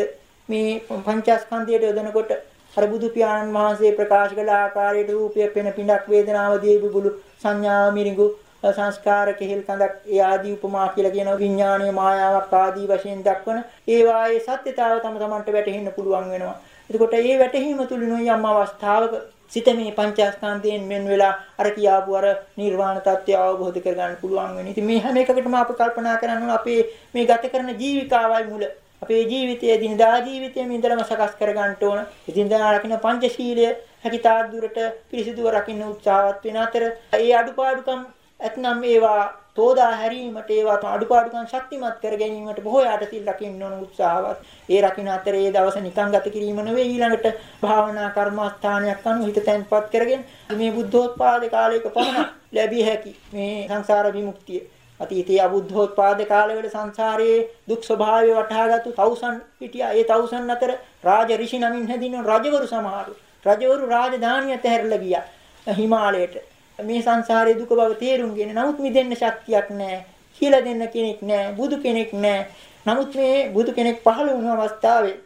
මේ පංචස්කන්ධයට යොදනකොට අර බුදු පියාණන් වහන්සේ ප්‍රකාශ කළ ආකාරයට රූපය පෙන පිඬක් වේදනාව දී බුබුලු සංඥා මිරිඟු සංස්කාර කෙහෙල් කඳක් ඒ ආදී උපමා කියලා කියන විඥානීය මායාවක් ආදී වශයෙන් දක්වන ඒ වායේ සත්‍යතාව තම තමන්ට වැටහෙන්න පුළුවන් වෙනවා. එතකොට මේ වැටහීම තුලිනුයි යම් අවස්ථාවක සිත මේ පංචස්කන්ධයෙන් මෙන් වෙලා අර කියාපු අර නිර්වාණ තත්ත්වය අවබෝධ කරගන්න පුළුවන් වෙන්නේ. ඉතින් මේ හැම එකකටම අපි කල්පනා කරන්න අපේ මේ ගත කරන ජීවිකාවයි මුල. අපේ ජීවිතයේ දිනදා ජීවිතයේ ඉඳලම සකස් කර ගන්න ඕන. ඉදින්දා රකින්න පංචශීලය හැකිතාක් දුරට පිරිසිදුව රකින්න උත්සාහවත් වෙන අතර ඒ අඩුපාඩුකම් ඇතනම් ඒවා තෝදා හැරීමට ඒවා අඩුපාඩුකම් ශක්තිමත් කර ගැනීමට බොහෝ යට සිල් රකින්න ඕන උත්සාහවත්. ඒ රකින්න අතරේ ඒ දවස නිකන් ගත කිරීම නෙවෙයි ඊළඟට භාවනා කර්මස්ථානයක් අනුව හිත තැන්පත් කරගෙන මේ බුද්ධෝත්පාද කාලයක පමණ ලැබිය හැකි මේ සංසාර විමුක්තිය. අතීතයේ අබුද්ධෝත්පාද කාලවල සංසාරයේ දුක් ස්වභාවය වටහාගත්තු තවුසන් හිටියා. ඒ තවුසන් අතර රාජ ඍෂි නමින් හැදින රජවරු සමහරු. රජවරු රාජධානිය තැහැරලා ගියා හිමාලයට. මේ සංසාරයේ දුක බව තේරුම්ගෙන නමුත් මිදෙන්න ශක්තියක් නැහැ. කියලා දෙන්න කෙනෙක් නැහැ. බුදු කෙනෙක් නැහැ. නමුත් මේ බුදු කෙනෙක් පහළ වුණු අවස්ථාවේ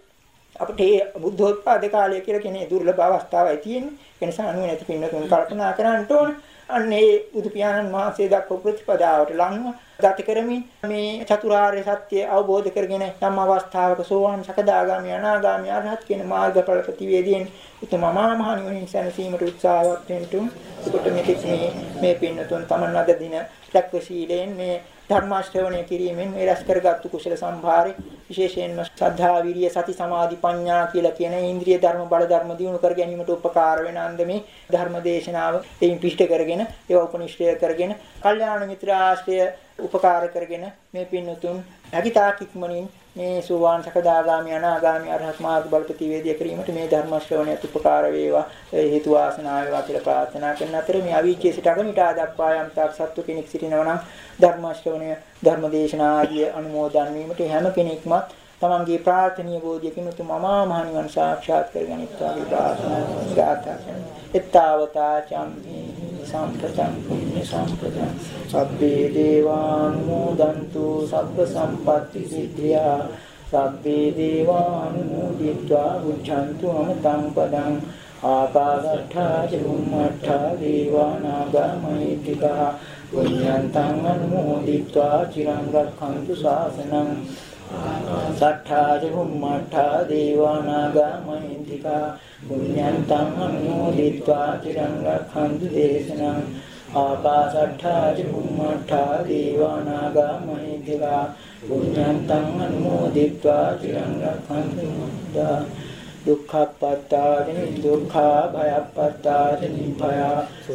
අපිට මේ බුද්ධෝත්පාද කාලය කියලා කෙනේ දුර්ලභ අවස්ථාවයි තියෙන්නේ. ඒ නිසා අනුව නැති පින්නතුන් කල්පනා කරන්න ඕන. අන්න ඒ බුදු පියාණන් වහන්සේ දක්ව ප්‍රතිපදාවට ලංව ගත කරමින් මේ චතුරාර්ය සත්‍ය අවබෝධ කරගෙන යම් අවස්ථාවක සෝවාන් සකදාගාමි අනාගාමි අරහත් කියන මාර්ගඵල ප්‍රතිවේදයෙන් උතුම මහා මහ නිවනින් සැනසීමට උත්සාහවත් වෙන්න තුන් ඒකට මේ මේ පින්නතුන් තමන් අද දින දක්ව ශීලයෙන් මේ ධර්මාශ්‍රවණය කිරීමෙන් මේ රැස් කරගත්තු කුසල සම්භාරේ විශේෂයෙන්ම ශ්‍රද්ධා විරිය සති සමාධි ප්‍රඥා කියලා කියන ඉන්ද්‍රිය ධර්ම බල ධර්ම දියුණු කර ගැනීමට උපකාර වෙන අන්දමේ ධර්ම දේශනාව එයින් පිහිට කරගෙන ඒවා උපනිෂ්ඨය කරගෙන කල්යාණ මිත්‍ර ආශ්‍රය උපකාර කරගෙන මේ පින්නතුන් හැකිතාක් ඉක්මනින් මේ සෝවාන් සකදාගාමි අනාගාමි අරහත් මාර්ග බලපති වේදිය කිරීමට මේ ධර්ම ශ්‍රවණයත් උපකාර වේවා හේතු වාසනා වේවා කියලා ප්‍රාර්ථනා කරන අතර මේ අවීචයේ සිට අගමිට ආදක්වා යම් තාක් සත්තු කෙනෙක් සිටිනවා නම් ධර්ම ශ්‍රවණය ධර්ම දේශනා ආදී අනුමෝදන් වීමට හැම කෙනෙක්ම තමන්ගේ ප්‍රාර්ථනීය බෝධියකින් උතුම් අමා මහ නිවන් සාක්ෂාත් කරගනිත්වා කියලා ප්‍රාර්ථනා ගාථා කරනවා. එත්තාවතා චම්හි සම්පතං පුඤ්ඤ සම්පතං සබ්බේ දේවානුමෝදන්තු සබ්බ සම්පatti සිද්ධියා. සබ්බේ දේවානුමෝදිत्वा උච්ඡන්තු අමතං පදං. ආකාශට්ඨා චුම්මට්ඨා දේවානාගමයිතිකා පුඤ්ඤන්තං අනුමෝදිत्वा චිරංගක්ඛන්තු ශාසනං සට්ඨා චුම්මට්ඨා දේවානාගාමහින්దికා පුඤ්ඤන්තං අනුමෝදිत्वा චිරං රක්ඛන්තු දේශනං ආකාශට්ඨා චුම්මට්ඨා දේවානාගාමහින්దికා පුඤ්ඤන්තං අනුමෝදිत्वा චිරං රක්ඛන්තු මුද්දා දුක්ඛප්පත්තානි දුක්ඛා භයප්පත්තානි භය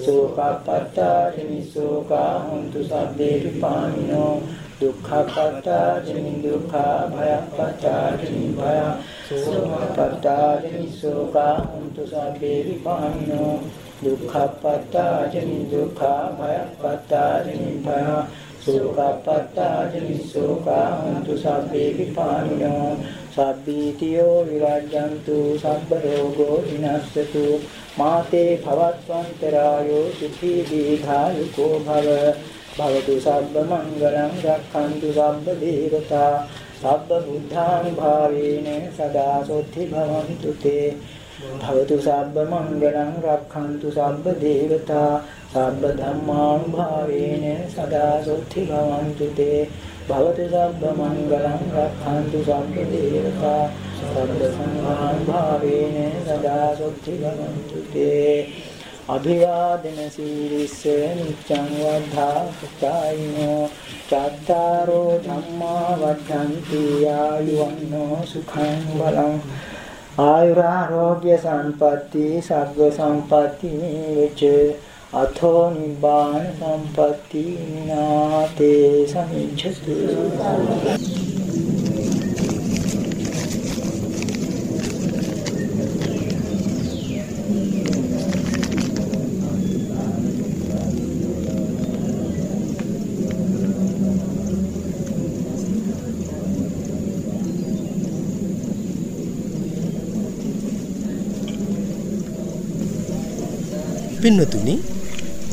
සෝකප්පත්තානි සෝකා හොන්තු සබ්බේ විපානිනෝ දුක්ඛපත්තානි දුක්ඛා භයප්පත්තානි භය සෝකප්පත්තානි සෝකා හොන්තු සබ්බේ විපානිනෝ දුක්ඛපත්තානි දුක්ඛා භයප්පත්තානි භය සෝකප්පත්තානි සෝකා හොන්තු සබ්බේ විපානිනෝ සබ්බීතියෝ විරජ්ජන්තු සබ්බ රෝගෝ විනස්සතු මාතේ භවත්වන්තරායෝ සුඛී දීඝායුකෝ භව භවතු සබ්බ මංගලං රක්ඛන්තු සබ්බ දේවතා සබ්බ බුද්ධානුභාවේන සදා සොත්ති භවන්තු තේ භවතු සබ්බ මංගලං රක්ඛන්තු සබ්බ දේවතා සබ්බ ධම්මානුභාවේන සදා සොත්ති භවන්තු තේ භවතු සබ්බ මංගලං රක්ඛන්තු සබ්බ දේවතා සබ්බ සංඝාන් භාවේන සදා සොත්ති භවන්තු තේ අභිවාදන සීලිස්ස නිච්ඡං වද්ධා පුත්තායිනෝ චත්තාරෝ ධම්මා වද්ධන්ති ආයුවන්නෝ සුඛං බලං. ආයුරාෝග්‍ය සම්පatti සග්ග සම්පatti නිවෙච්ච අතෝ නිබ්බාන සම්පatti නාතේ සමිච්ඡතු පින්වතුනි